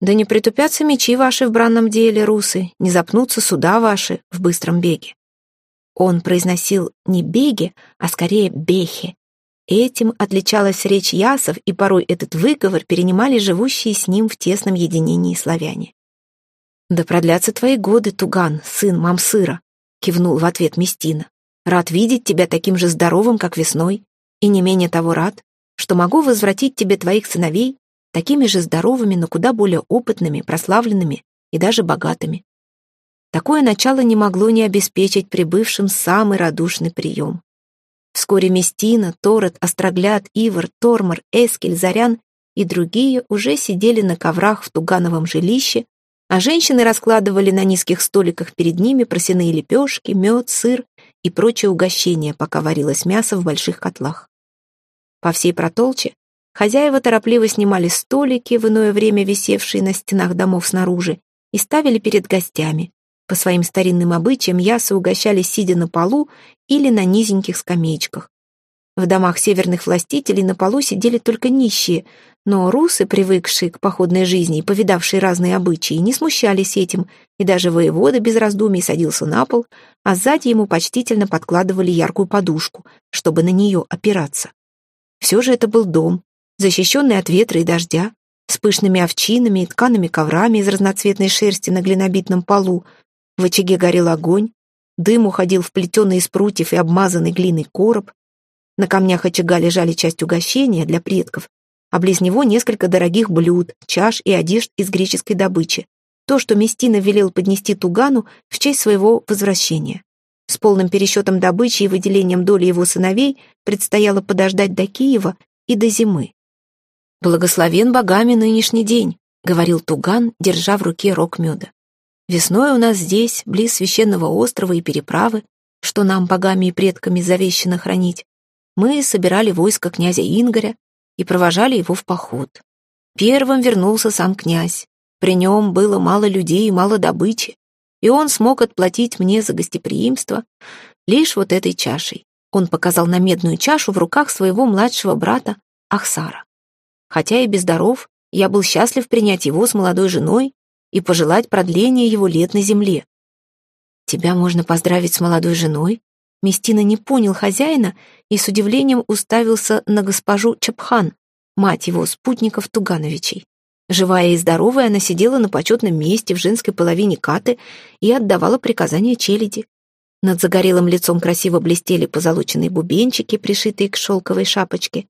Да не притупятся мечи ваши в бранном деле, русы, не запнутся суда ваши в быстром беге. Он произносил не беги, а скорее бехи. Этим отличалась речь ясов, и порой этот выговор перенимали живущие с ним в тесном единении славяне. «Да продлятся твои годы, Туган, сын Мамсыра», — кивнул в ответ Местина. «Рад видеть тебя таким же здоровым, как весной, и не менее того рад, что могу возвратить тебе твоих сыновей такими же здоровыми, но куда более опытными, прославленными и даже богатыми. Такое начало не могло не обеспечить прибывшим самый радушный прием. Вскоре Местина, Торет, Острогляд, Ивар, Тормор, Эскель, Зарян и другие уже сидели на коврах в Тугановом жилище, а женщины раскладывали на низких столиках перед ними просяные лепешки, мед, сыр и прочие угощения, пока варилось мясо в больших котлах. По всей протолче хозяева торопливо снимали столики, в иное время висевшие на стенах домов снаружи, и ставили перед гостями. По своим старинным обычаям ясы угощали сидя на полу или на низеньких скамеечках. В домах северных властителей на полу сидели только нищие, но русы, привыкшие к походной жизни и повидавшие разные обычаи, не смущались этим, и даже воевода без раздумий садился на пол, а сзади ему почтительно подкладывали яркую подушку, чтобы на нее опираться. Все же это был дом, защищенный от ветра и дождя, с пышными овчинами и ткаными коврами из разноцветной шерсти на глинобитном полу. В очаге горел огонь, дым уходил в плетеный из прутьев и обмазанный глиной короб. На камнях очага лежали часть угощения для предков, а близ него несколько дорогих блюд, чаш и одежд из греческой добычи. То, что Местина велел поднести Тугану в честь своего возвращения. С полным пересчетом добычи и выделением доли его сыновей предстояло подождать до Киева и до зимы. «Благословен богами нынешний день», — говорил Туган, держа в руке рог меда. «Весной у нас здесь, близ священного острова и переправы, что нам богами и предками завещено хранить, мы собирали войско князя Ингоря и провожали его в поход. Первым вернулся сам князь. При нем было мало людей и мало добычи, и он смог отплатить мне за гостеприимство лишь вот этой чашей. Он показал на медную чашу в руках своего младшего брата Ахсара. Хотя и без даров, я был счастлив принять его с молодой женой и пожелать продления его лет на земле. Тебя можно поздравить с молодой женой? Местина не понял хозяина и с удивлением уставился на госпожу Чапхан, мать его спутников Тугановичей. Живая и здоровая, она сидела на почетном месте в женской половине каты и отдавала приказания челяди. Над загорелым лицом красиво блестели позолоченные бубенчики, пришитые к шелковой шапочке.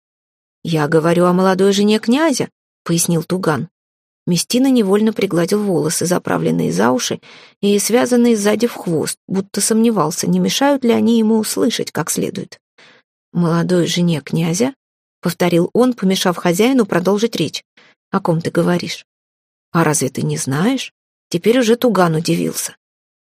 «Я говорю о молодой жене князя», — пояснил Туган. Местина невольно пригладил волосы, заправленные за уши и связанные сзади в хвост, будто сомневался, не мешают ли они ему услышать как следует. «Молодой жене князя?» — повторил он, помешав хозяину продолжить речь. «О ком ты говоришь?» «А разве ты не знаешь?» Теперь уже Туган удивился.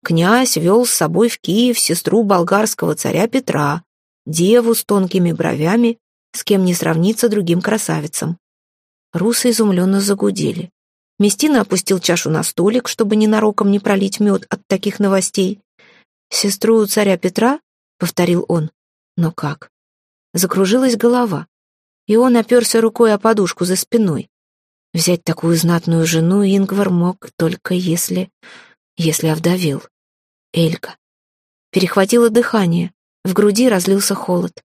Князь вел с собой в Киев сестру болгарского царя Петра, деву с тонкими бровями с кем не сравнится другим красавицам. Русы изумленно загудели. Местина опустил чашу на столик, чтобы ненароком не пролить мед от таких новостей. «Сестру царя Петра?» — повторил он. «Но как?» Закружилась голова, и он оперся рукой о подушку за спиной. Взять такую знатную жену Ингвар мог только если... если овдовел. Элька. Перехватило дыхание, в груди разлился холод.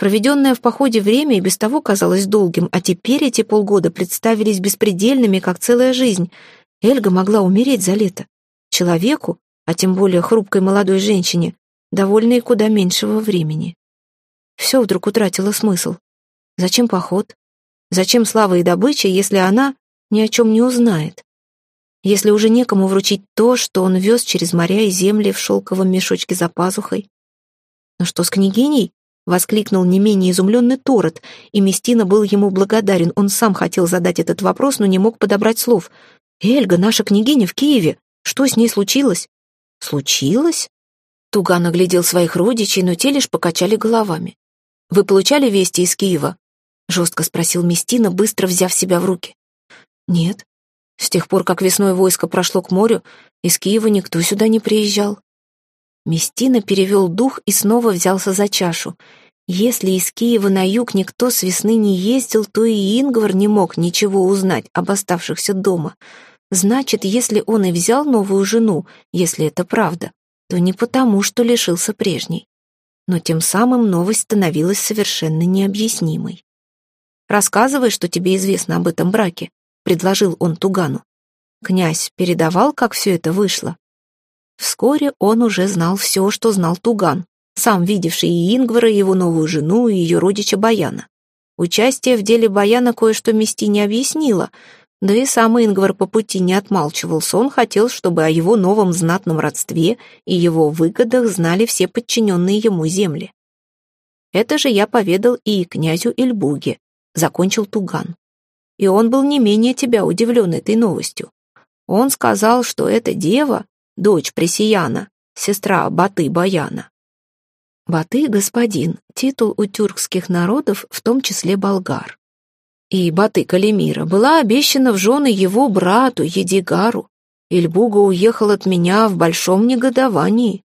Проведенное в походе время и без того казалось долгим, а теперь эти полгода представились беспредельными, как целая жизнь. Эльга могла умереть за лето. Человеку, а тем более хрупкой молодой женщине, довольно и куда меньшего времени. Все вдруг утратило смысл. Зачем поход? Зачем слава и добыча, если она ни о чем не узнает? Если уже некому вручить то, что он вез через моря и земли в шелковом мешочке за пазухой? Но что с княгиней? Воскликнул не менее изумленный Торет, и Местина был ему благодарен. Он сам хотел задать этот вопрос, но не мог подобрать слов. «Эльга, наша княгиня в Киеве. Что с ней случилось?» «Случилось?» Туган оглядел своих родичей, но те лишь покачали головами. «Вы получали вести из Киева?» — жестко спросил Местина, быстро взяв себя в руки. «Нет. С тех пор, как весной войско прошло к морю, из Киева никто сюда не приезжал. Местина перевел дух и снова взялся за чашу. Если из Киева на юг никто с весны не ездил, то и Ингвар не мог ничего узнать об оставшихся дома. Значит, если он и взял новую жену, если это правда, то не потому, что лишился прежней. Но тем самым новость становилась совершенно необъяснимой. «Рассказывай, что тебе известно об этом браке», — предложил он Тугану. Князь передавал, как все это вышло. Вскоре он уже знал все, что знал Туган, сам видевший и Ингвара, и его новую жену, и ее родича Баяна. Участие в деле Баяна кое-что Мести не объяснило, да и сам Ингвар по пути не отмалчивался. Он хотел, чтобы о его новом знатном родстве и его выгодах знали все подчиненные ему земли. Это же я поведал и князю Эльбуге, закончил Туган. И он был не менее тебя удивлен этой новостью. Он сказал, что эта дева — дочь Пресияна, сестра Баты Баяна. Баты — господин, титул у тюркских народов, в том числе болгар. И Баты Калимира была обещана в жены его брату Едигару. Ильбуга уехал от меня в большом негодовании.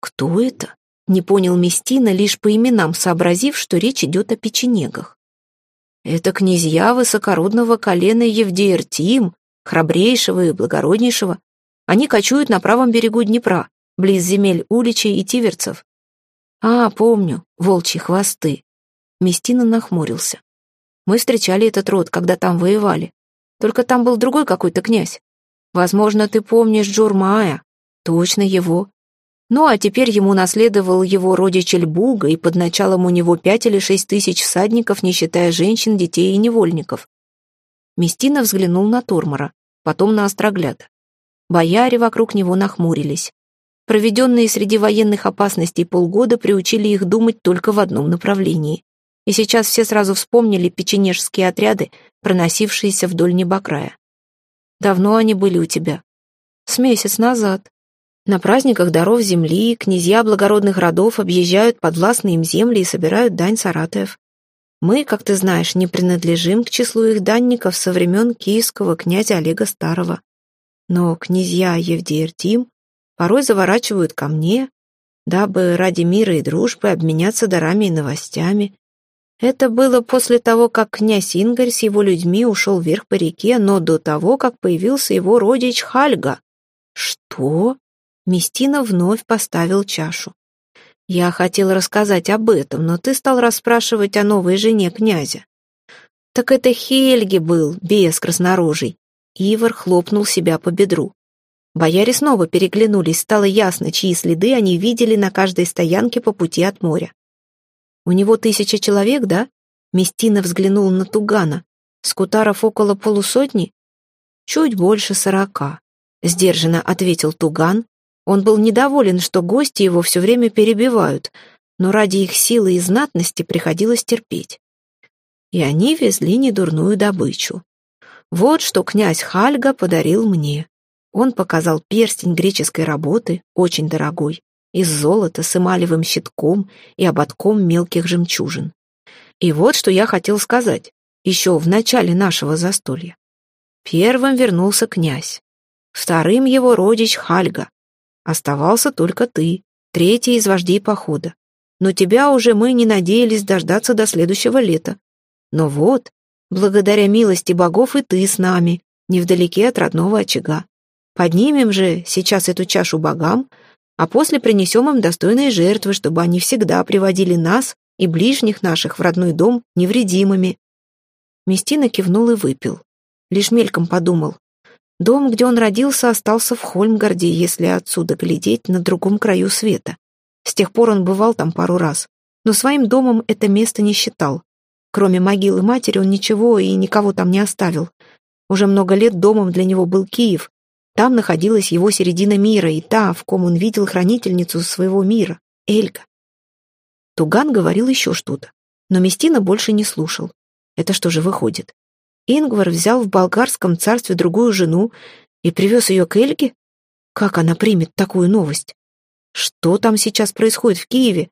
Кто это? Не понял Местина, лишь по именам сообразив, что речь идет о печенегах. Это князья высокородного колена Евдеертим, храбрейшего и благороднейшего. Они кочуют на правом берегу Днепра, близ земель Уличей и Тиверцев. А, помню, волчьи хвосты. Местина нахмурился. Мы встречали этот род, когда там воевали. Только там был другой какой-то князь. Возможно, ты помнишь Джурмая. Точно его. Ну, а теперь ему наследовал его родич Эльбуга, и под началом у него пять или шесть тысяч всадников, не считая женщин, детей и невольников. Местина взглянул на Тормора, потом на Острогляда. Бояре вокруг него нахмурились. Проведенные среди военных опасностей полгода приучили их думать только в одном направлении. И сейчас все сразу вспомнили печенежские отряды, проносившиеся вдоль небокрая. Давно они были у тебя? С месяц назад. На праздниках даров земли князья благородных родов объезжают подвластные им земли и собирают дань Саратаев. Мы, как ты знаешь, не принадлежим к числу их данников со времен киевского князя Олега Старого. Но князья Евдеертим порой заворачивают ко мне, дабы ради мира и дружбы обменяться дарами и новостями. Это было после того, как князь Ингарь с его людьми ушел вверх по реке, но до того, как появился его родич Хальга. Что? Местина вновь поставил чашу. «Я хотел рассказать об этом, но ты стал расспрашивать о новой жене князя». «Так это Хельги был, бес краснорожий». Ивар хлопнул себя по бедру. Бояре снова переглянулись, стало ясно, чьи следы они видели на каждой стоянке по пути от моря. «У него тысяча человек, да?» Местина взглянул на Тугана. «Скутаров около полусотни?» «Чуть больше сорока», — сдержанно ответил Туган, он был недоволен, что гости его все время перебивают, но ради их силы и знатности приходилось терпеть. И они везли недурную добычу. Вот что князь Хальга подарил мне. Он показал перстень греческой работы, очень дорогой, из золота с эмалевым щитком и ободком мелких жемчужин. И вот что я хотел сказать, еще в начале нашего застолья. Первым вернулся князь, вторым его родич Хальга, Оставался только ты, третий из вождей похода. Но тебя уже мы не надеялись дождаться до следующего лета. Но вот, благодаря милости богов и ты с нами, невдалеке от родного очага. Поднимем же сейчас эту чашу богам, а после принесем им достойные жертвы, чтобы они всегда приводили нас и ближних наших в родной дом невредимыми». Местина кивнул и выпил. Лишь мельком подумал, Дом, где он родился, остался в Хольмгарде, если отсюда глядеть на другом краю света. С тех пор он бывал там пару раз, но своим домом это место не считал. Кроме могилы матери он ничего и никого там не оставил. Уже много лет домом для него был Киев. Там находилась его середина мира, и та, в ком он видел хранительницу своего мира, Эльга. Туган говорил еще что-то, но Местина больше не слушал. Это что же выходит? Ингвар взял в болгарском царстве другую жену и привез ее к Эльге? Как она примет такую новость? Что там сейчас происходит в Киеве?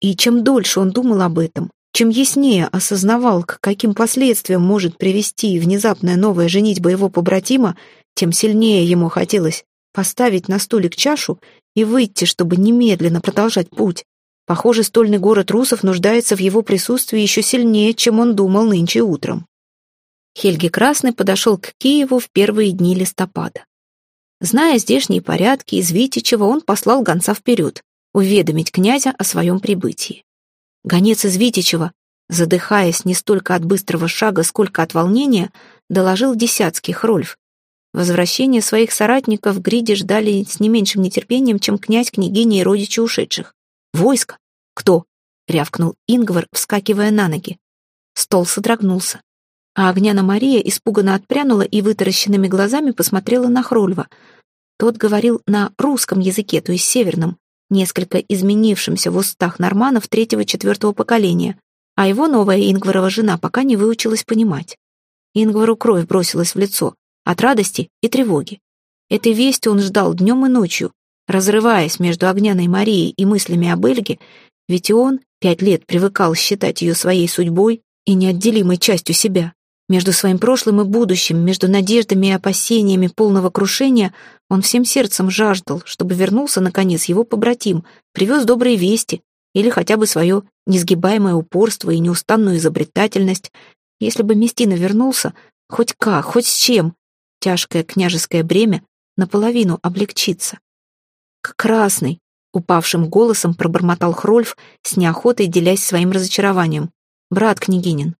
И чем дольше он думал об этом, чем яснее осознавал, к каким последствиям может привести внезапная новая женитьба его побратима, тем сильнее ему хотелось поставить на столик чашу и выйти, чтобы немедленно продолжать путь. Похоже, стольный город русов нуждается в его присутствии еще сильнее, чем он думал нынче утром. Хельги Красный подошел к Киеву в первые дни листопада. Зная здешние порядки, из Витичева он послал гонца вперед, уведомить князя о своем прибытии. Гонец из Витичева, задыхаясь не столько от быстрого шага, сколько от волнения, доложил десятский Хрольф. Возвращение своих соратников Гриди ждали с не меньшим нетерпением, чем князь, княгиня и родичи ушедших. «Войско! Кто?» — рявкнул Ингвар, вскакивая на ноги. Стол содрогнулся. А Огняна Мария испуганно отпрянула и вытаращенными глазами посмотрела на Хрольва. Тот говорил на русском языке, то есть северном, несколько изменившемся в устах норманов третьего-четвертого поколения, а его новая Ингварова жена пока не выучилась понимать. Ингвару кровь бросилась в лицо от радости и тревоги. Этой вести он ждал днем и ночью, разрываясь между Огняной Марией и мыслями об Эльге, ведь и он пять лет привыкал считать ее своей судьбой и неотделимой частью себя. Между своим прошлым и будущим, между надеждами и опасениями полного крушения, он всем сердцем жаждал, чтобы вернулся, наконец, его побратим, привез добрые вести или хотя бы свое несгибаемое упорство и неустанную изобретательность. Если бы Местина вернулся, хоть как, хоть с чем, тяжкое княжеское бремя наполовину облегчится. «К красный!» — упавшим голосом пробормотал Хрольф, с неохотой делясь своим разочарованием. «Брат княгинин».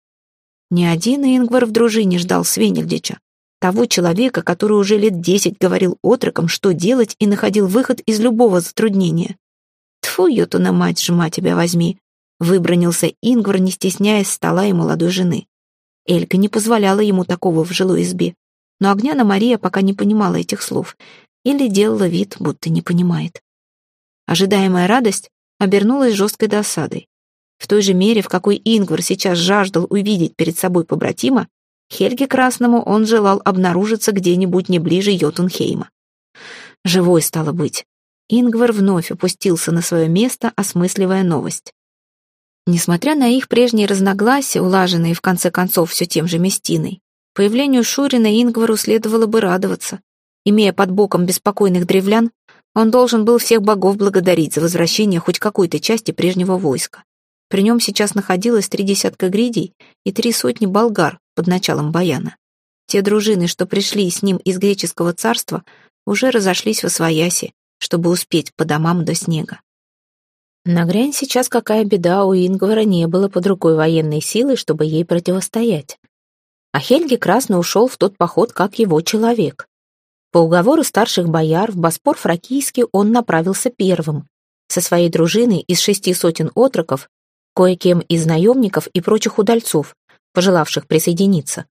Ни один Ингвар в дружине ждал Свенельдича, того человека, который уже лет десять говорил отрокам, что делать, и находил выход из любого затруднения. «Тьфу, Йотуна мать, жма тебя возьми!» — выбронился Ингвар, не стесняясь стола и молодой жены. Элька не позволяла ему такого в жилой избе, но Огняна Мария пока не понимала этих слов или делала вид, будто не понимает. Ожидаемая радость обернулась жесткой досадой. В той же мере, в какой Ингвар сейчас жаждал увидеть перед собой побратима, Хельге Красному он желал обнаружиться где-нибудь не ближе Йотунхейма. Живой стало быть. Ингвар вновь опустился на свое место, осмысливая новость. Несмотря на их прежние разногласия, улаженные в конце концов все тем же Местиной, появлению Шурина Ингвару следовало бы радоваться. Имея под боком беспокойных древлян, он должен был всех богов благодарить за возвращение хоть какой-то части прежнего войска. При нем сейчас находилось три десятка гридей и три сотни болгар под началом Баяна. Те дружины, что пришли с ним из греческого царства, уже разошлись во свояси, чтобы успеть по домам до снега. Нагрянь сейчас какая беда, у Ингвара не было под рукой военной силы, чтобы ей противостоять. А Хельги Красно ушел в тот поход как его человек. По уговору старших бояр в Боспор Фракийский он направился первым. Со своей дружиной из шести сотен отроков кое-кем из наемников и прочих удальцов, пожелавших присоединиться.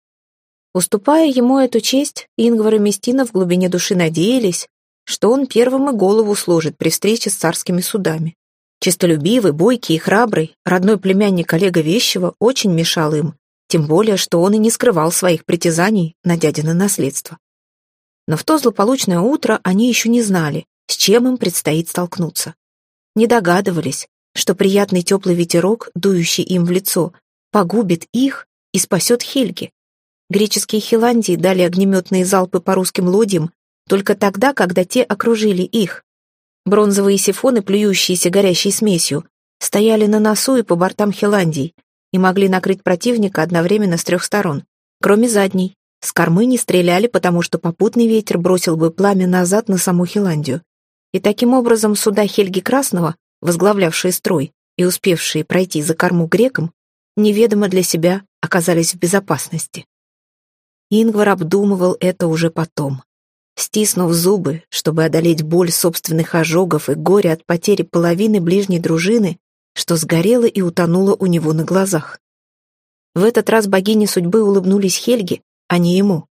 Уступая ему эту честь, Ингвар и Местина в глубине души надеялись, что он первым и голову сложит при встрече с царскими судами. Чистолюбивый, бойкий и храбрый, родной племянник Олега Вещева очень мешал им, тем более, что он и не скрывал своих притязаний на дядино наследство. Но в то злополучное утро они еще не знали, с чем им предстоит столкнуться. Не догадывались, что приятный теплый ветерок, дующий им в лицо, погубит их и спасет Хельги. Греческие Хиландии дали огнеметные залпы по русским лодьям только тогда, когда те окружили их. Бронзовые сифоны, плюющиеся горящей смесью, стояли на носу и по бортам Хиландий и могли накрыть противника одновременно с трех сторон, кроме задней. С кормы не стреляли, потому что попутный ветер бросил бы пламя назад на саму Хиландию. И таким образом суда Хельги Красного возглавлявшие строй и успевшие пройти за корму грекам, неведомо для себя оказались в безопасности. Ингвар обдумывал это уже потом. Стиснув зубы, чтобы одолеть боль собственных ожогов и горе от потери половины ближней дружины, что сгорело и утонуло у него на глазах. В этот раз богини судьбы улыбнулись Хельге, а не ему.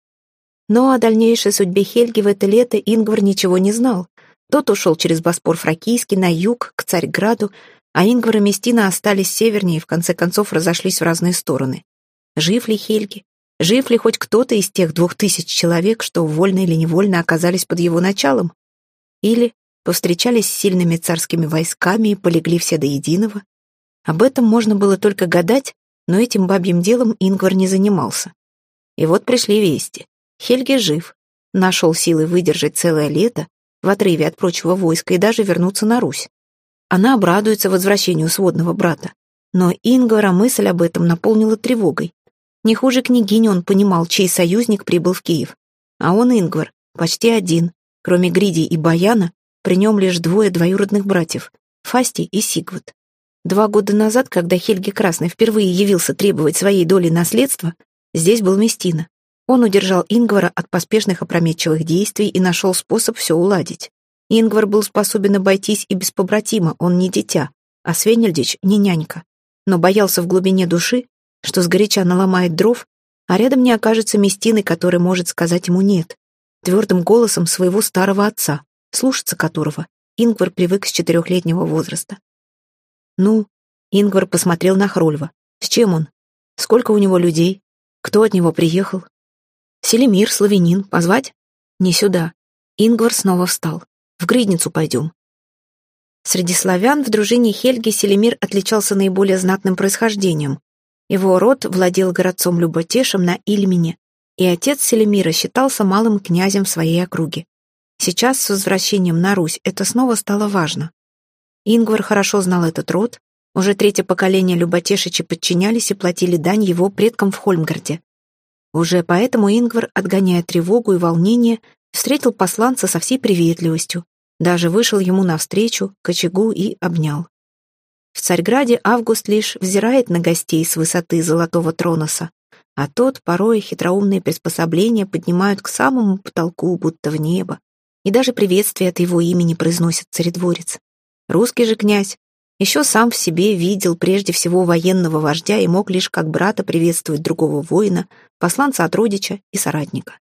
Но о дальнейшей судьбе Хельги в это лето Ингвар ничего не знал, тот ушел через Боспор Фракийский на юг, к Царьграду, а Ингвар и Местина остались севернее и в конце концов разошлись в разные стороны. Жив ли Хельги? Жив ли хоть кто-то из тех двух тысяч человек, что вольно или невольно оказались под его началом? Или повстречались с сильными царскими войсками и полегли все до единого? Об этом можно было только гадать, но этим бабьим делом Ингвар не занимался. И вот пришли вести. Хельги жив, нашел силы выдержать целое лето, в отрыве от прочего войска и даже вернуться на Русь. Она обрадуется возвращению сводного брата. Но Ингвара мысль об этом наполнила тревогой. Не хуже княгини он понимал, чей союзник прибыл в Киев. А он, Ингвар, почти один. Кроме Гриди и Баяна, при нем лишь двое двоюродных братьев — Фасти и Сигвард. Два года назад, когда Хельги Красный впервые явился требовать своей доли наследства, здесь был Местина. Он удержал Ингвара от поспешных опрометчивых действий и нашел способ все уладить. Ингвар был способен обойтись и без побратима, он не дитя, а Свенельдич не нянька. Но боялся в глубине души, что сгоряча наломает дров, а рядом не окажется Местины, который может сказать ему «нет», твердым голосом своего старого отца, слушаться которого Ингвар привык с четырехлетнего возраста. «Ну?» — Ингвар посмотрел на Хрольва. «С чем он? Сколько у него людей? Кто от него приехал? Селимир, славянин, позвать? Не сюда. Ингвар снова встал. «В гридницу пойдем». Среди славян в дружине Хельги Селемир отличался наиболее знатным происхождением. Его род владел городцом Люботешем на Ильмине, и отец Селемира считался малым князем в своей округе. Сейчас, с возвращением на Русь, это снова стало важно. Ингвар хорошо знал этот род, уже третье поколение Люботешичи подчинялись и платили дань его предкам в Хольмгарде. Уже поэтому Ингвар, отгоняя тревогу и волнение, встретил посланца со всей приветливостью, даже вышел ему навстречу, к очагу и обнял. В Царьграде Август лишь взирает на гостей с высоты золотого троноса, а тот порой хитроумные приспособления поднимают к самому потолку, будто в небо, и даже приветствие от его имени произносит царедворец. Русский же князь еще сам в себе видел прежде всего военного вождя и мог лишь как брата приветствовать другого воина, посланца от родича и соратника.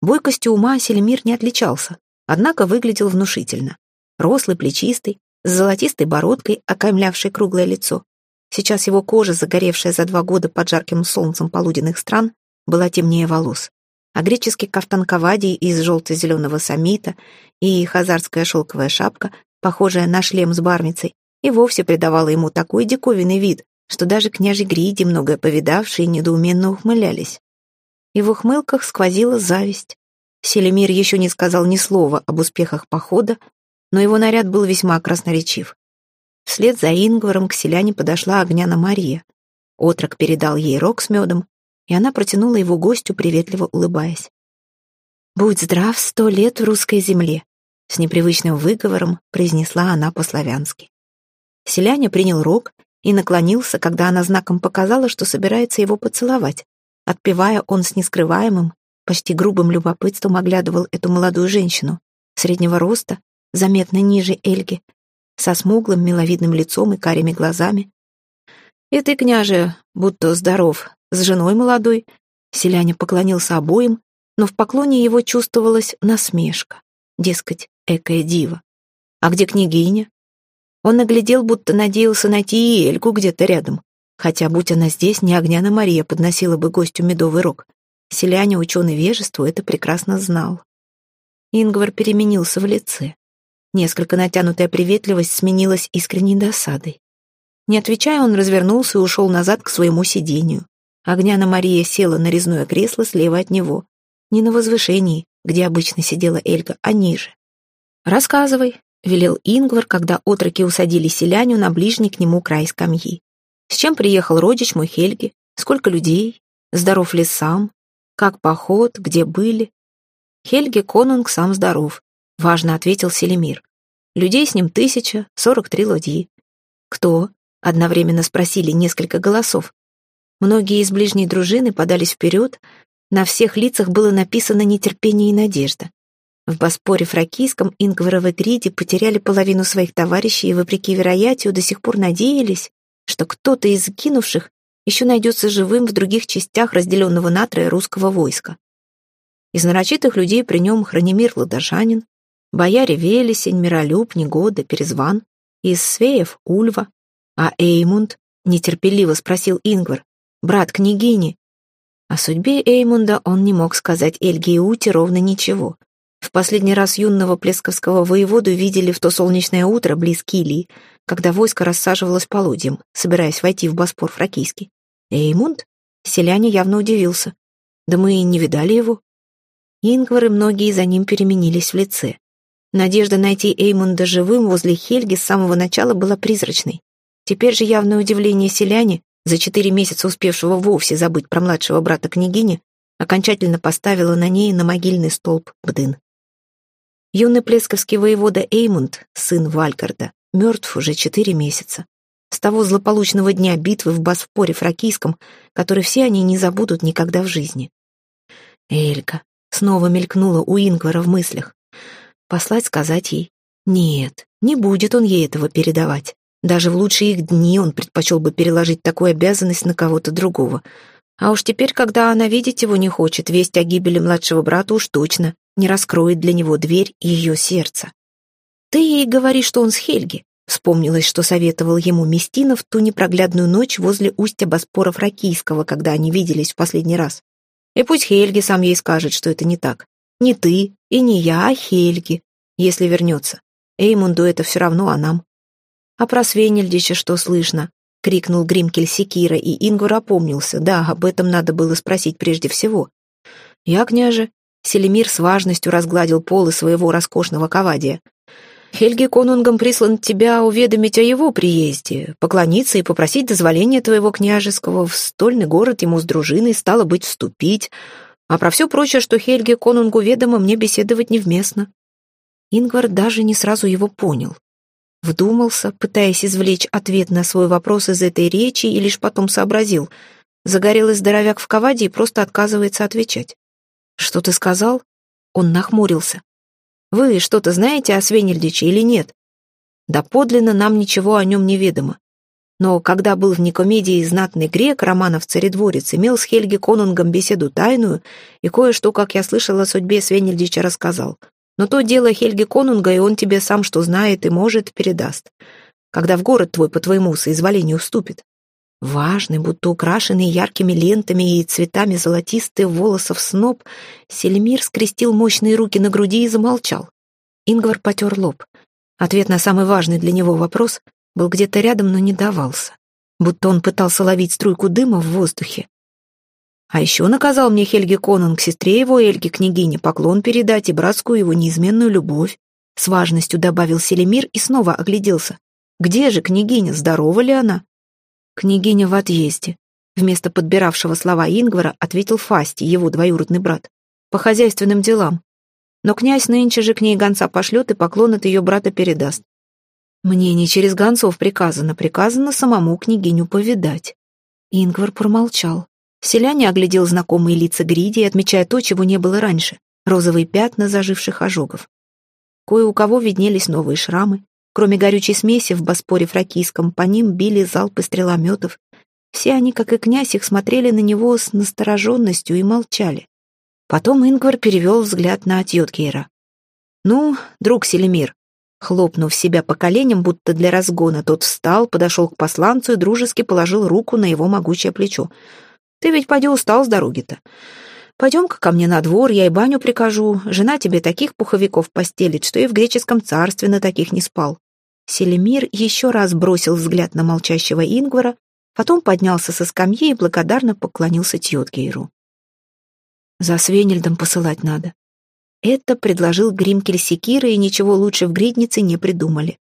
Бойкостью ума Селемир не отличался, однако выглядел внушительно. Рослый, плечистый, с золотистой бородкой, окаймлявшей круглое лицо. Сейчас его кожа, загоревшая за два года под жарким солнцем полуденных стран, была темнее волос. А греческий кафтан кавадий из желто-зеленого самита и хазарская шелковая шапка похожая на шлем с бармицей, и вовсе придавала ему такой диковинный вид, что даже княжи Гриди, многое повидавшие, недоуменно ухмылялись. И в ухмылках сквозила зависть. Селемир еще не сказал ни слова об успехах похода, но его наряд был весьма красноречив. Вслед за Ингваром к селяне подошла Огняна Мария. Отрок передал ей рог с медом, и она протянула его гостю, приветливо улыбаясь. «Будь здрав сто лет в русской земле», с непривычным выговором произнесла она по-славянски. Селяне принял рог и наклонился, когда она знаком показала, что собирается его поцеловать. Отпевая, он с нескрываемым, почти грубым любопытством оглядывал эту молодую женщину, среднего роста, заметно ниже Эльги, со смуглым миловидным лицом и карими глазами. «И ты, княже, будто здоров, с женой молодой», селяне поклонился обоим, но в поклоне его чувствовалась насмешка. Дескать, экая дива. А где княгиня? Он наглядел, будто надеялся найти и Эльку где-то рядом. Хотя, будь она здесь, не Огняна Мария подносила бы гостю медовый рог. Селяне, ученый вежеству, это прекрасно знал. Ингвар переменился в лице. Несколько натянутая приветливость сменилась искренней досадой. Не отвечая, он развернулся и ушел назад к своему сидению. Огняна Мария села на резное кресло слева от него. Не на возвышении, где обычно сидела Эльга, а ниже. «Рассказывай», — велел Ингвар, когда отроки усадили селяню на ближний к нему край скамьи. «С чем приехал родич мой Хельги? Сколько людей? Здоров ли сам? Как поход? Где были?» «Хельги Конунг сам здоров», — важно ответил Селемир. «Людей с ним тысяча, сорок три ладьи». «Кто?» — одновременно спросили несколько голосов. Многие из ближней дружины подались вперед, на всех лицах было написано нетерпение и надежда. В Боспоре фракийском Ингваровы Гриди потеряли половину своих товарищей и, вопреки вероятию, до сих пор надеялись, что кто-то из кинувших еще найдется живым в других частях разделенного на трое русского войска. Из нарочитых людей при нем Хранимир Ладожанин, бояре Велесень, Миролюб, Негода, Перезван, из Свеев — Ульва, а Эймунд нетерпеливо спросил Ингвар, брат княгини. О судьбе Эймунда он не мог сказать Эльге и Ути ровно ничего — в последний раз юного плесковского воеводу видели в то солнечное утро близ Килии, когда войско рассаживалось полудьем, собираясь войти в Боспор фракийский. Эймунд? Селяне явно удивился. Да мы и не видали его. Ингвар и многие за ним переменились в лице. Надежда найти Эймунда живым возле Хельги с самого начала была призрачной. Теперь же явное удивление селяне, за четыре месяца успевшего вовсе забыть про младшего брата княгини, окончательно поставило на ней на могильный столб Бдын. Юный плесковский воевода Эймунд, сын Валькарда, мертв уже четыре месяца. С того злополучного дня битвы в Боспоре фракийском, который все они не забудут никогда в жизни. Элька снова мелькнула у Ингвара в мыслях. Послать сказать ей? Нет, не будет он ей этого передавать. Даже в лучшие их дни он предпочел бы переложить такую обязанность на кого-то другого. А уж теперь, когда она видеть его не хочет, весть о гибели младшего брата уж точно не раскроет для него дверь ее сердца. «Ты ей говори, что он с Хельги», — вспомнилось, что советовал ему Местина в ту непроглядную ночь возле устья Боспора Фракийского, когда они виделись в последний раз. И пусть Хельги сам ей скажет, что это не так. Не ты и не я, а Хельги, если вернется. Эймунду это все равно, а нам. А про Свенельдича что слышно? крикнул Гримкель Секира, и Ингвар опомнился. Да, об этом надо было спросить прежде всего. «Я, княже», — Селемир с важностью разгладил полы своего роскошного ковадия. «Хельги конунгом прислан тебя уведомить о его приезде, поклониться и попросить дозволения твоего княжеского в стольный город ему с дружиной, стало быть, вступить. А про все прочее, что Хельги конунгу ведомо, мне беседовать невместно». Ингвар даже не сразу его понял. Вдумался, пытаясь извлечь ответ на свой вопрос из этой речи, и лишь потом сообразил. Загорелый здоровяк в коваде и просто отказывается отвечать. «Что ты сказал?» Он нахмурился. «Вы что-то знаете о Свенельдиче или нет?» «Да подлинно нам ничего о нем не ведомо. Но когда был в Никомедии знатный грек, Романов царедворец, имел с Хельги Конунгом беседу тайную, и кое-что, как я слышал о судьбе Свенельдича, рассказал. Но то дело Хельги Конунга, и он тебе сам, что знает и может, передаст. Когда в город твой по твоему соизволению вступит. Важный, будто украшенный яркими лентами и цветами золотистых волосов сноб, Сельмир скрестил мощные руки на груди и замолчал. Ингвар потер лоб. Ответ на самый важный для него вопрос был где-то рядом, но не давался. Будто он пытался ловить струйку дыма в воздухе. А еще наказал мне Хельги Конунг, сестре его Эльге, княгине, поклон передать и братскую его неизменную любовь. С важностью добавил Селемир и снова огляделся. Где же княгиня, здорова ли она? Княгиня в отъезде. Вместо подбиравшего слова Ингвара ответил Фасти, его двоюродный брат. По хозяйственным делам. Но князь нынче же к ней гонца пошлет и поклон от ее брата передаст. Мне не через гонцов приказано, приказано самому княгиню повидать. Ингвар промолчал. Селяне оглядел знакомые лица Гриди, отмечая то, чего не было раньше — розовые пятна заживших ожогов. Кое у кого виднелись новые шрамы. Кроме горючей смеси в Боспоре фракийском, по ним били залпы стрелометов. Все они, как и князь, их смотрели на него с настороженностью и молчали. Потом Ингвар перевел взгляд на Атьоткейра. «Ну, друг Селемир», Хлопнув себя по коленям, будто для разгона, тот встал, подошел к посланцу и дружески положил руку на его могучее плечо. Ты ведь поди устал с дороги-то. Пойдем-ка ко мне на двор, я и баню прикажу. Жена тебе таких пуховиков постелит, что и в греческом царстве на таких не спал». Селемир еще раз бросил взгляд на молчащего Ингвара, потом поднялся со скамьи и благодарно поклонился Тьотгейру. «За Свенельдом посылать надо». Это предложил Гримкель Секира, и ничего лучше в гриднице не придумали.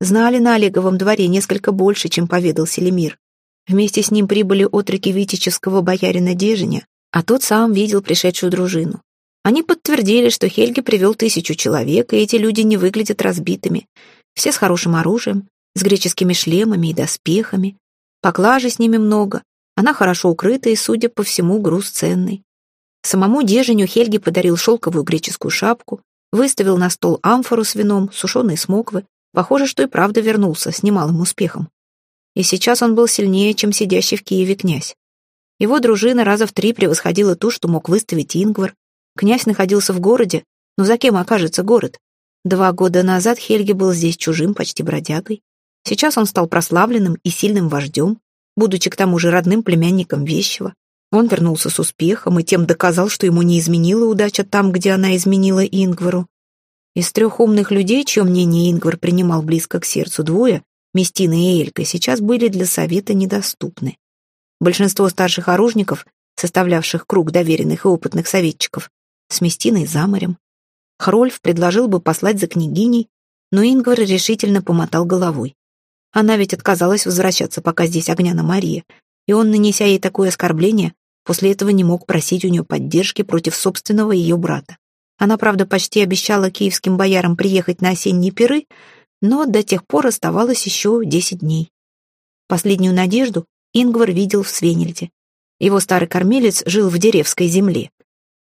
Знали на Олеговом дворе несколько больше, чем поведал Селемир. Вместе с ним прибыли отроки витического боярина Дежиня, а тот сам видел пришедшую дружину. Они подтвердили, что Хельги привел тысячу человек, и эти люди не выглядят разбитыми. Все с хорошим оружием, с греческими шлемами и доспехами. Поклажи с ними много. Она хорошо укрыта и, судя по всему, груз ценный. Самому Деженю Хельги подарил шелковую греческую шапку, выставил на стол амфору с вином, сушеные смоквы. Похоже, что и правда вернулся с немалым успехом и сейчас он был сильнее, чем сидящий в Киеве князь. Его дружина раза в три превосходила ту, что мог выставить Ингвар. Князь находился в городе, но за кем окажется город? Два года назад Хельги был здесь чужим, почти бродягой. Сейчас он стал прославленным и сильным вождем, будучи к тому же родным племянником Вещего. Он вернулся с успехом и тем доказал, что ему не изменила удача там, где она изменила Ингвару. Из трех умных людей, чье мнение Ингвар принимал близко к сердцу, двое Местина и Элька, сейчас были для совета недоступны. Большинство старших оружников, составлявших круг доверенных и опытных советчиков, с Местиной за морем. Хрольф предложил бы послать за княгиней, но Ингвар решительно помотал головой. Она ведь отказалась возвращаться, пока здесь Огняна Мария, и он, нанеся ей такое оскорбление, после этого не мог просить у нее поддержки против собственного ее брата. Она, правда, почти обещала киевским боярам приехать на осенние пиры, но до тех пор оставалось еще десять дней. Последнюю надежду Ингвар видел в Свенельде. Его старый кормилец жил в деревской земле.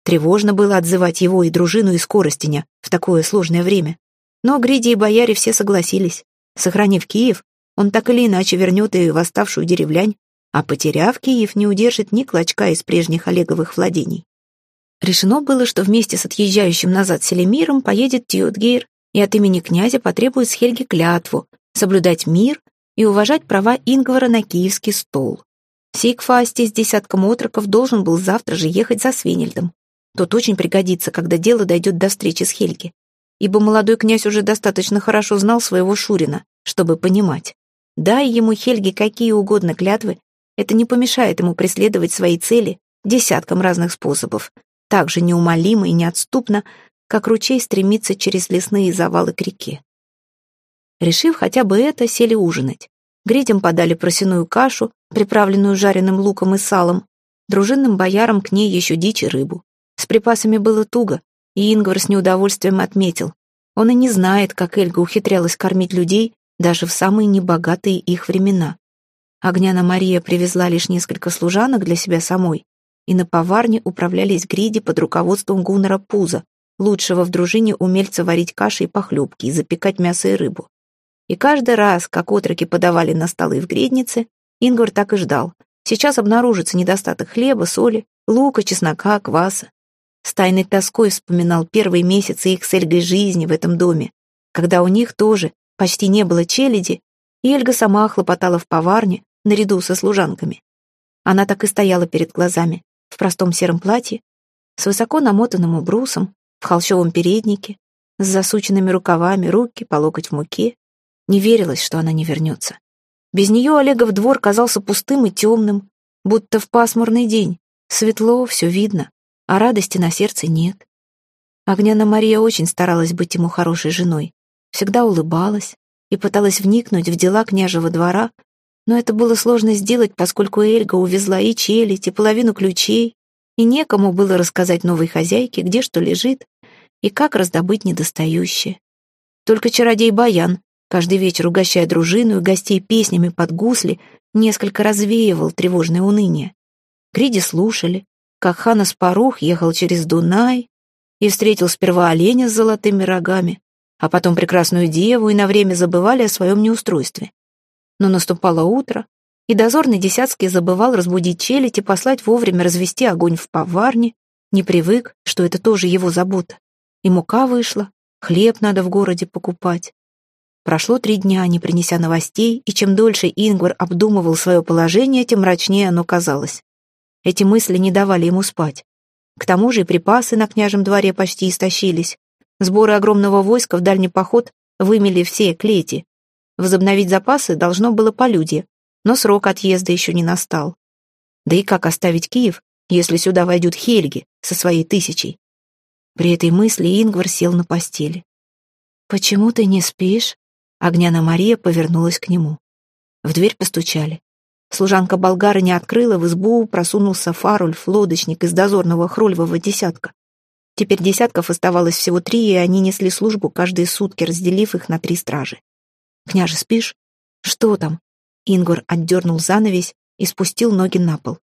Тревожно было отзывать его и дружину из Коростеня в такое сложное время. Но Гриди и бояре все согласились. Сохранив Киев, он так или иначе вернет и восставшую деревлянь, а потеряв Киев, не удержит ни клочка из прежних Олеговых владений. Решено было, что вместе с отъезжающим назад Селемиром поедет Тьотгейр и от имени князя потребует с Хельги клятву соблюдать мир и уважать права Ингвара на киевский стол. Сигфасти с десятком отроков должен был завтра же ехать за Свинельдом. Тот очень пригодится, когда дело дойдет до встречи с Хельги, ибо молодой князь уже достаточно хорошо знал своего Шурина, чтобы понимать. Дай ему Хельги какие угодно клятвы, это не помешает ему преследовать свои цели десятком разных способов, так же неумолимо и неотступно, как ручей стремится через лесные завалы к реке. Решив хотя бы это, сели ужинать. Гридям подали просяную кашу, приправленную жареным луком и салом, дружинным боярам к ней еще дичь и рыбу. С припасами было туго, и Ингвар с неудовольствием отметил. Он и не знает, как Эльга ухитрялась кормить людей даже в самые небогатые их времена. Огняна Мария привезла лишь несколько служанок для себя самой, и на поварне управлялись гриди под руководством Гуннера Пуза, лучшего в дружине умельца варить каши и похлебки и запекать мясо и рыбу. И каждый раз, как отроки подавали на столы в гриднице, Ингвар так и ждал. Сейчас обнаружится недостаток хлеба, соли, лука, чеснока, кваса. С тайной тоской вспоминал первые месяцы их с Эльгой жизни в этом доме, когда у них тоже почти не было челяди, и Эльга сама хлопотала в поварне наряду со служанками. Она так и стояла перед глазами, в простом сером платье, с высоко намотанным убрусом, в холщовом переднике, с засученными рукавами, руки по локоть в муке. Не верилось, что она не вернется. Без нее Олегов двор казался пустым и темным, будто в пасмурный день. Светло, все видно, а радости на сердце нет. Огняна Мария очень старалась быть ему хорошей женой, всегда улыбалась и пыталась вникнуть в дела княжего двора, но это было сложно сделать, поскольку Эльга увезла и челядь, и половину ключей, и некому было рассказать новой хозяйке, где что лежит, и как раздобыть недостающее. Только чародей Баян, каждый вечер угощая дружину и гостей песнями под гусли, несколько развеивал тревожное уныние. Гриди слушали, как Хана Спарух ехал через Дунай и встретил сперва оленя с золотыми рогами, а потом прекрасную деву и на время забывали о своем неустройстве. Но наступало утро, и дозорный Десятский забывал разбудить челядь и послать вовремя развести огонь в поварне, не привык, что это тоже его забота. И мука вышла, хлеб надо в городе покупать. Прошло три дня, не принеся новостей, и чем дольше Ингвар обдумывал свое положение, тем мрачнее оно казалось. Эти мысли не давали ему спать. К тому же и припасы на княжем дворе почти истощились. Сборы огромного войска в дальний поход вымели все клети. Возобновить запасы должно было полюдье, но срок отъезда еще не настал. Да и как оставить Киев, если сюда войдут Хельги со своей тысячей? При этой мысли Ингвар сел на постели. «Почему ты не спишь?» Огняна Мария повернулась к нему. В дверь постучали. Служанка болгара не открыла, в избу просунулся Фарульф, лодочник из дозорного хрольвого десятка. Теперь десятков оставалось всего три, и они несли службу каждые сутки, разделив их на три стражи. «Княже, спишь?» «Что там?» Ингор отдернул занавесь и спустил ноги на пол.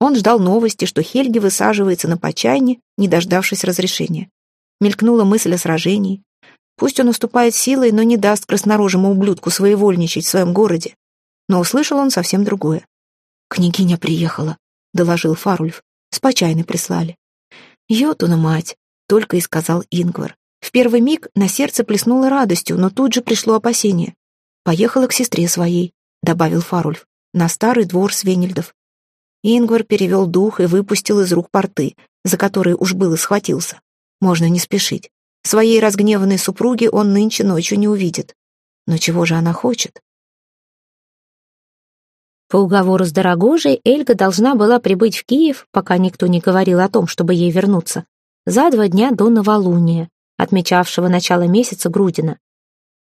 Он ждал новости, что Хельги высаживается на почайне, не дождавшись разрешения. Мелькнула мысль о сражении. Пусть он уступает силой, но не даст краснорожему ублюдку своевольничать в своем городе но услышал он совсем другое. «Княгиня приехала», — доложил Фарульф. «С почайной прислали». «Йотуна мать», — только и сказал Ингвар. В первый миг на сердце плеснуло радостью, но тут же пришло опасение. «Поехала к сестре своей», — добавил Фарульф, «на старый двор Свенельдов». Ингвар перевел дух и выпустил из рук порты, за которые уж было схватился. Можно не спешить. Своей разгневанной супруги он нынче ночью не увидит. Но чего же она хочет? По уговору с Дорогожей Эльга должна была прибыть в Киев, пока никто не говорил о том, чтобы ей вернуться, за два дня до новолуния, отмечавшего начало месяца Грудина.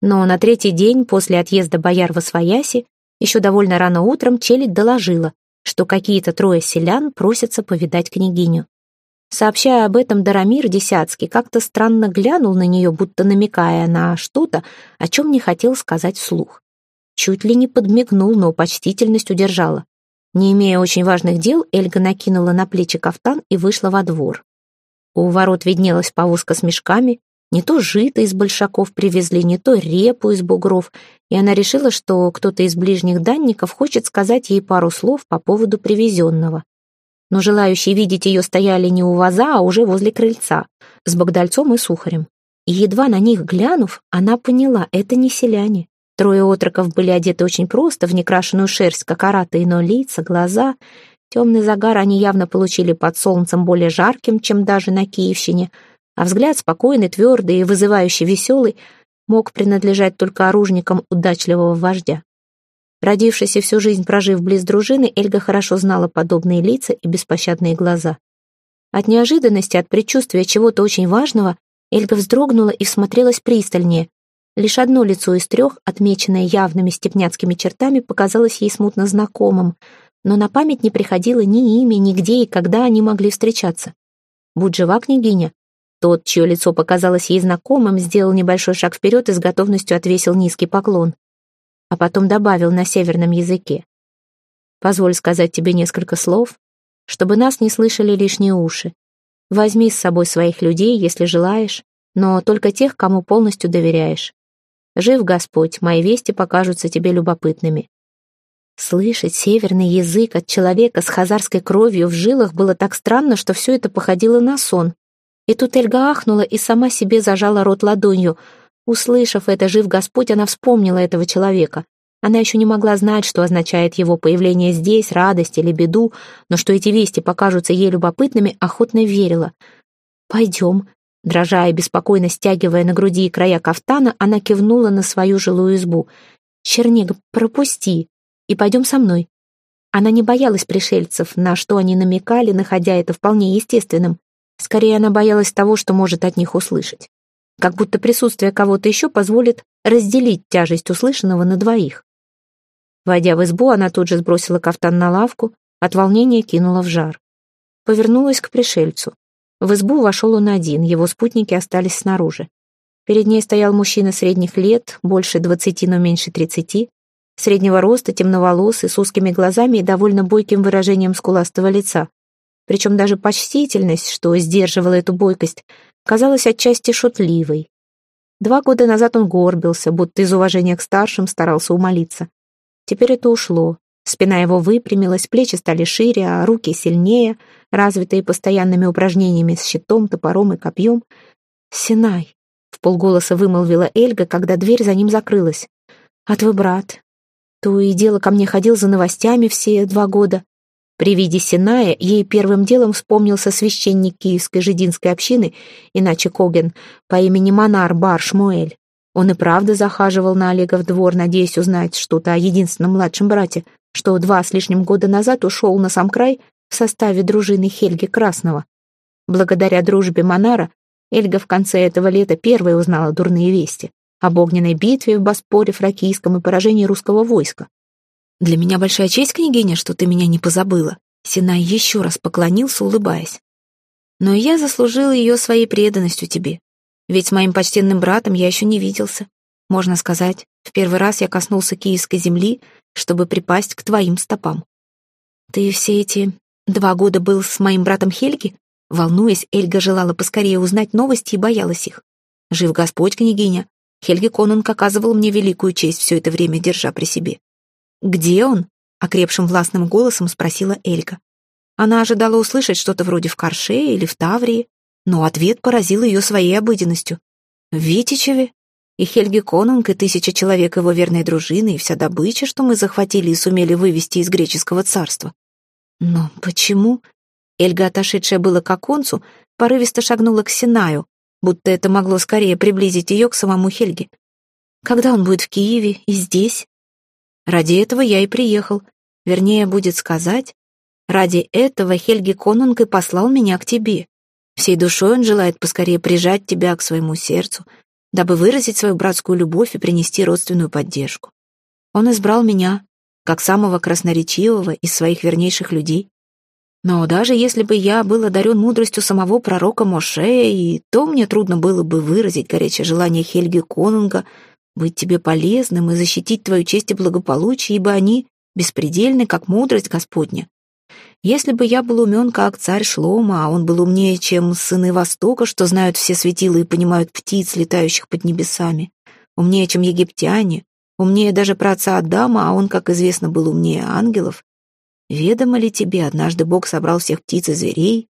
Но на третий день после отъезда бояр во Свояси, еще довольно рано утром, челядь доложила, что какие-то трое селян просятся повидать княгиню. Сообщая об этом, Дарамир Десяцкий как-то странно глянул на нее, будто намекая на что-то, о чем не хотел сказать вслух. Чуть ли не подмигнул, но почтительность удержала. Не имея очень важных дел, Эльга накинула на плечи кафтан и вышла во двор. У ворот виднелась повозка с мешками, не то жито из большаков привезли, не то репу из бугров, и она решила, что кто-то из ближних данников хочет сказать ей пару слов по поводу привезенного. Но желающие видеть ее стояли не у ваза, а уже возле крыльца, с Богдальцом и Сухарем. И едва на них глянув, она поняла, это не селяне. Трое отроков были одеты очень просто, в некрашенную шерсть, как араты, но лица, глаза... Темный загар они явно получили под солнцем более жарким, чем даже на Киевщине, а взгляд спокойный, твердый и вызывающий веселый мог принадлежать только оружникам удачливого вождя. Родившись и всю жизнь прожив близ дружины, Эльга хорошо знала подобные лица и беспощадные глаза. От неожиданности, от предчувствия чего-то очень важного, Эльга вздрогнула и всмотрелась пристальнее. Лишь одно лицо из трех, отмеченное явными степняцкими чертами, показалось ей смутно знакомым — но на память не приходило ни имя, ни где и когда они могли встречаться. Будь жива княгиня. Тот, чье лицо показалось ей знакомым, сделал небольшой шаг вперед и с готовностью отвесил низкий поклон. А потом добавил на северном языке. «Позволь сказать тебе несколько слов, чтобы нас не слышали лишние уши. Возьми с собой своих людей, если желаешь, но только тех, кому полностью доверяешь. Жив Господь, мои вести покажутся тебе любопытными. Слышать северный язык от человека с хазарской кровью в жилах было так странно, что все это походило на сон. И тут Эльга ахнула и сама себе зажала рот ладонью. Услышав это, жив Господь, она вспомнила этого человека. Она еще не могла знать, что означает его появление здесь, радость или беду, но что эти вести покажутся ей любопытными, охотно верила. «Пойдем», Дрожа и беспокойно стягивая на груди края кафтана, она кивнула на свою жилую избу. «Чернег, пропусти!» и пойдем со мной». Она не боялась пришельцев, на что они намекали, находя это вполне естественным. Скорее, она боялась того, что может от них услышать. Как будто присутствие кого-то еще позволит разделить тяжесть услышанного на двоих. Войдя в избу, она тут же сбросила кафтан на лавку, от волнения кинула в жар. Повернулась к пришельцу. В избу вошел он один, его спутники остались снаружи. Перед ней стоял мужчина средних лет, больше двадцати, но меньше тридцати, Среднего роста, темноволосый, с узкими глазами и довольно бойким выражением скуластого лица. Причем даже почтительность, что сдерживала эту бойкость, казалась отчасти шутливой. Два года назад он горбился, будто из уважения к старшим старался умолиться. Теперь это ушло. Спина его выпрямилась, плечи стали шире, а руки сильнее, развитые постоянными упражнениями с щитом, топором и копьем. «Синай», — в полголоса вымолвила Эльга, когда дверь за ним закрылась. «А твой брат? То и дело ко мне ходил за новостями все два года. При виде Синая ей первым делом вспомнился священник киевской жидинской общины, иначе Коген, по имени Монар Бар. Он и правда захаживал на Олегов двор, надеясь узнать что-то о единственном младшем брате, что два с лишним года назад ушел на сам край в составе дружины Хельги Красного. Благодаря дружбе Монара Эльга в конце этого лета первой узнала дурные вести об огненной битве в Боспоре Фракийском и поражении русского войска. «Для меня большая честь, княгиня, что ты меня не позабыла», Синай еще раз поклонился, улыбаясь. «Но я заслужил ее своей преданностью тебе. Ведь с моим почтенным братом я еще не виделся. Можно сказать, в первый раз я коснулся киевской земли, чтобы припасть к твоим стопам. Ты все эти два года был с моим братом Хельги?» Волнуясь, Эльга желала поскорее узнать новости и боялась их. «Жив Господь, княгиня, Хельги Конунг оказывал мне великую честь все это время, держа при себе. «Где он?» — окрепшим властным голосом спросила Элька. Она ожидала услышать что-то вроде в Карше или в Таврии, но ответ поразил ее своей обыденностью. «В Витичеве? И Хельги Конунг, и тысяча человек его верной дружины, и вся добыча, что мы захватили и сумели вывести из греческого царства. Но почему?» Эльга, отошедшая было к оконцу, порывисто шагнула к Синаю, будто это могло скорее приблизить ее к самому Хельге. Когда он будет в Киеве и здесь? Ради этого я и приехал. Вернее, будет сказать, ради этого Хельги Конунг и послал меня к тебе. Всей душой он желает поскорее прижать тебя к своему сердцу, дабы выразить свою братскую любовь и принести родственную поддержку. Он избрал меня, как самого красноречивого из своих вернейших людей. Но даже если бы я был одарен мудростью самого пророка Моше, и то мне трудно было бы выразить горячее желание Хельги Конунга быть тебе полезным и защитить твою честь и благополучие, ибо они беспредельны, как мудрость Господня. Если бы я был умен, как царь Шлома, а он был умнее, чем сыны Востока, что знают все светила и понимают птиц, летающих под небесами, умнее, чем египтяне, умнее даже про отца Адама, а он, как известно, был умнее ангелов, Ведомо ли тебе, однажды Бог собрал всех птиц и зверей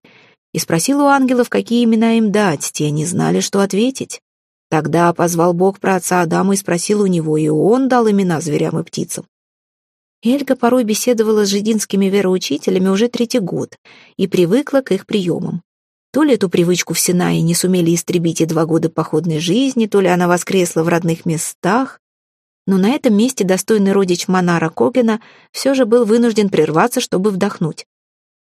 и спросил у ангелов, какие имена им дать, те не знали, что ответить. Тогда позвал Бог про отца Адама и спросил у него, и он дал имена зверям и птицам. Эльга порой беседовала с жидинскими вероучителями уже третий год и привыкла к их приемам. То ли эту привычку в Синае не сумели истребить и два года походной жизни, то ли она воскресла в родных местах. Но на этом месте достойный родич Монара Когена все же был вынужден прерваться, чтобы вдохнуть.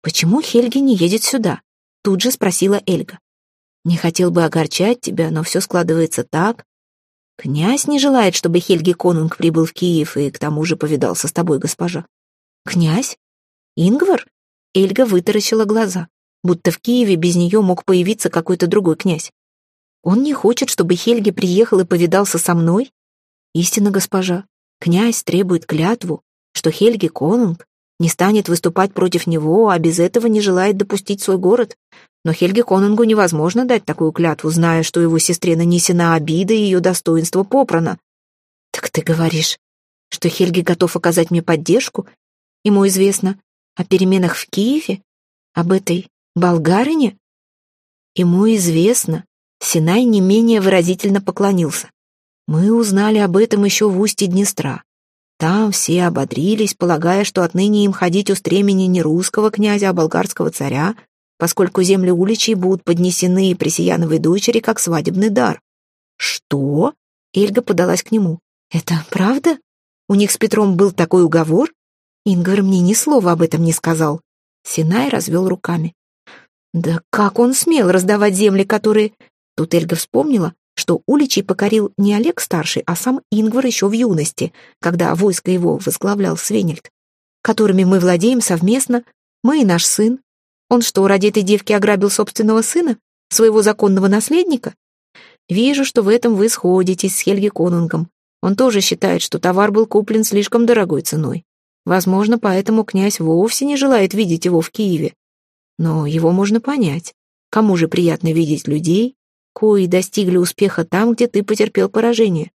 «Почему Хельги не едет сюда?» Тут же спросила Эльга. «Не хотел бы огорчать тебя, но все складывается так. Князь не желает, чтобы Хельги Конунг прибыл в Киев и к тому же повидался с тобой, госпожа». «Князь? Ингвар?» Эльга вытаращила глаза будто в Киеве без нее мог появиться какой-то другой князь. Он не хочет, чтобы Хельги приехал и повидался со мной? Истинно, госпожа, князь требует клятву, что Хельги Конунг не станет выступать против него, а без этого не желает допустить свой город. Но Хельге Конунгу невозможно дать такую клятву, зная, что его сестре нанесена обида и ее достоинство попрано. Так ты говоришь, что Хельги готов оказать мне поддержку? Ему известно о переменах в Киеве? Об этой Болгарыне? Ему известно. Синай не менее выразительно поклонился. Мы узнали об этом еще в устье Днестра. Там все ободрились, полагая, что отныне им ходить у стремени не русского князя, а болгарского царя, поскольку земли уличей будут поднесены Пресияновой дочери как свадебный дар. Что? Эльга подалась к нему. Это правда? У них с Петром был такой уговор? Ингвар мне ни слова об этом не сказал. Синай развел руками. Да как он смел раздавать земли, которые... Тут Эльга вспомнила, что Уличей покорил не Олег Старший, а сам Ингвар еще в юности, когда войско его возглавлял Свенельд, которыми мы владеем совместно, мы и наш сын. Он что, ради этой девки ограбил собственного сына, своего законного наследника? Вижу, что в этом вы сходитесь с Хельги Конунгом. Он тоже считает, что товар был куплен слишком дорогой ценой. Возможно, поэтому князь вовсе не желает видеть его в Киеве. Но его можно понять. Кому же приятно видеть людей, кои достигли успеха там, где ты потерпел поражение?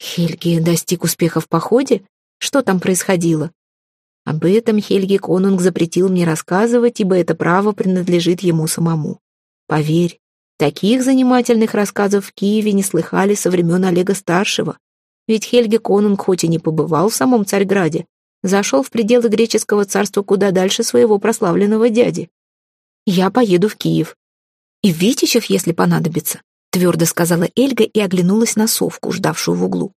Хельги достиг успеха в походе? Что там происходило? Об этом Хельги Конунг запретил мне рассказывать, ибо это право принадлежит ему самому. Поверь, таких занимательных рассказов в Киеве не слыхали со времен Олега Старшего. Ведь Хельги Конунг хоть и не побывал в самом Царьграде, зашел в пределы греческого царства куда дальше своего прославленного дяди. «Я поеду в Киев. И Витичев, если понадобится», твердо сказала Эльга и оглянулась на совку, ждавшую в углу.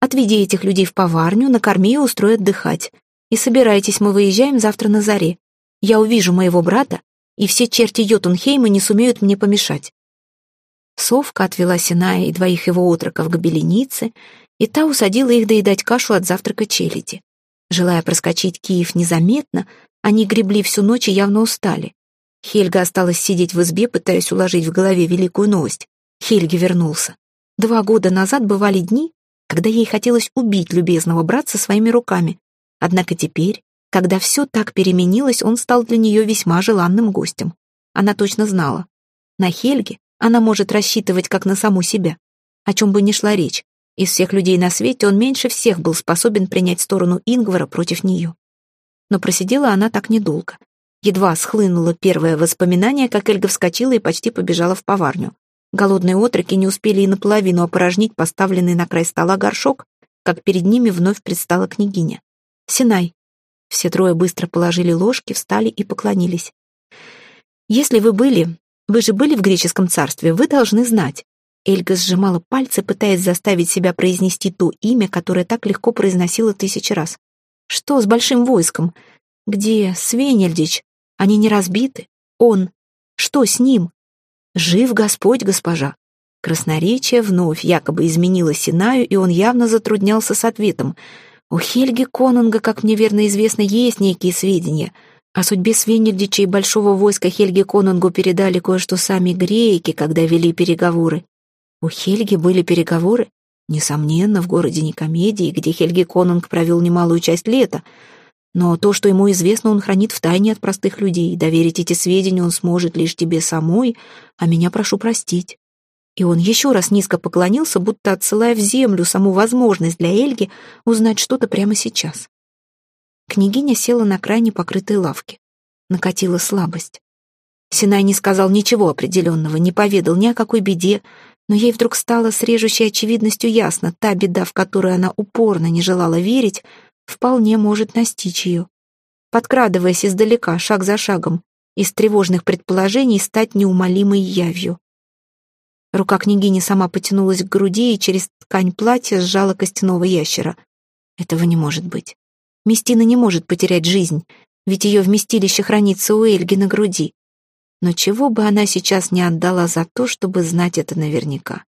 «Отведи этих людей в поварню, накорми и устрой отдыхать. И собирайтесь, мы выезжаем завтра на заре. Я увижу моего брата, и все черти Йотунхейма не сумеют мне помешать». Совка отвела Синая и двоих его отроков к беленице, и та усадила их доедать кашу от завтрака челяди. Желая проскочить Киев незаметно, они гребли всю ночь и явно устали. Хельга осталась сидеть в избе, пытаясь уложить в голове великую новость. Хельги вернулся. Два года назад бывали дни, когда ей хотелось убить любезного братца своими руками. Однако теперь, когда все так переменилось, он стал для нее весьма желанным гостем. Она точно знала. На Хельге она может рассчитывать как на саму себя. О чем бы ни шла речь, из всех людей на свете он меньше всех был способен принять сторону Ингвара против нее. Но просидела она так недолго. Едва схлынуло первое воспоминание, как Эльга вскочила и почти побежала в поварню. Голодные отроки не успели и наполовину опорожнить поставленный на край стола горшок, как перед ними вновь предстала княгиня. «Синай». Все трое быстро положили ложки, встали и поклонились. «Если вы были, вы же были в греческом царстве, вы должны знать. Эльга сжимала пальцы, пытаясь заставить себя произнести то имя, которое так легко произносила тысячи раз. «Что с большим войском? Где Свенельдич? Они не разбиты? Он? Что с ним? Жив Господь, госпожа!» Красноречие вновь якобы изменило Синаю, и он явно затруднялся с ответом. «У Хельги Конунга, как мне верно известно, есть некие сведения. О судьбе Свенельдича большого войска Хельги Конунгу передали кое-что сами греки, когда вели переговоры. У Хельги были переговоры, несомненно, в городе Никомедии, где Хельги Конунг провел немалую часть лета, но то, что ему известно, он хранит в тайне от простых людей. Доверить эти сведения он сможет лишь тебе самой, а меня прошу простить. И он еще раз низко поклонился, будто отсылая в землю саму возможность для Эльги узнать что-то прямо сейчас. Княгиня села на крайне покрытой лавке. Накатила слабость. Синай не сказал ничего определенного, не поведал ни о какой беде, но ей вдруг стало с режущей очевидностью ясно, та беда, в которую она упорно не желала верить, вполне может настичь ее. Подкрадываясь издалека, шаг за шагом, из тревожных предположений стать неумолимой явью. Рука княгини сама потянулась к груди и через ткань платья сжала костяного ящера. Этого не может быть. Местина не может потерять жизнь, ведь ее вместилище хранится у Эльги на груди. Но чего бы она сейчас не отдала за то, чтобы знать это наверняка?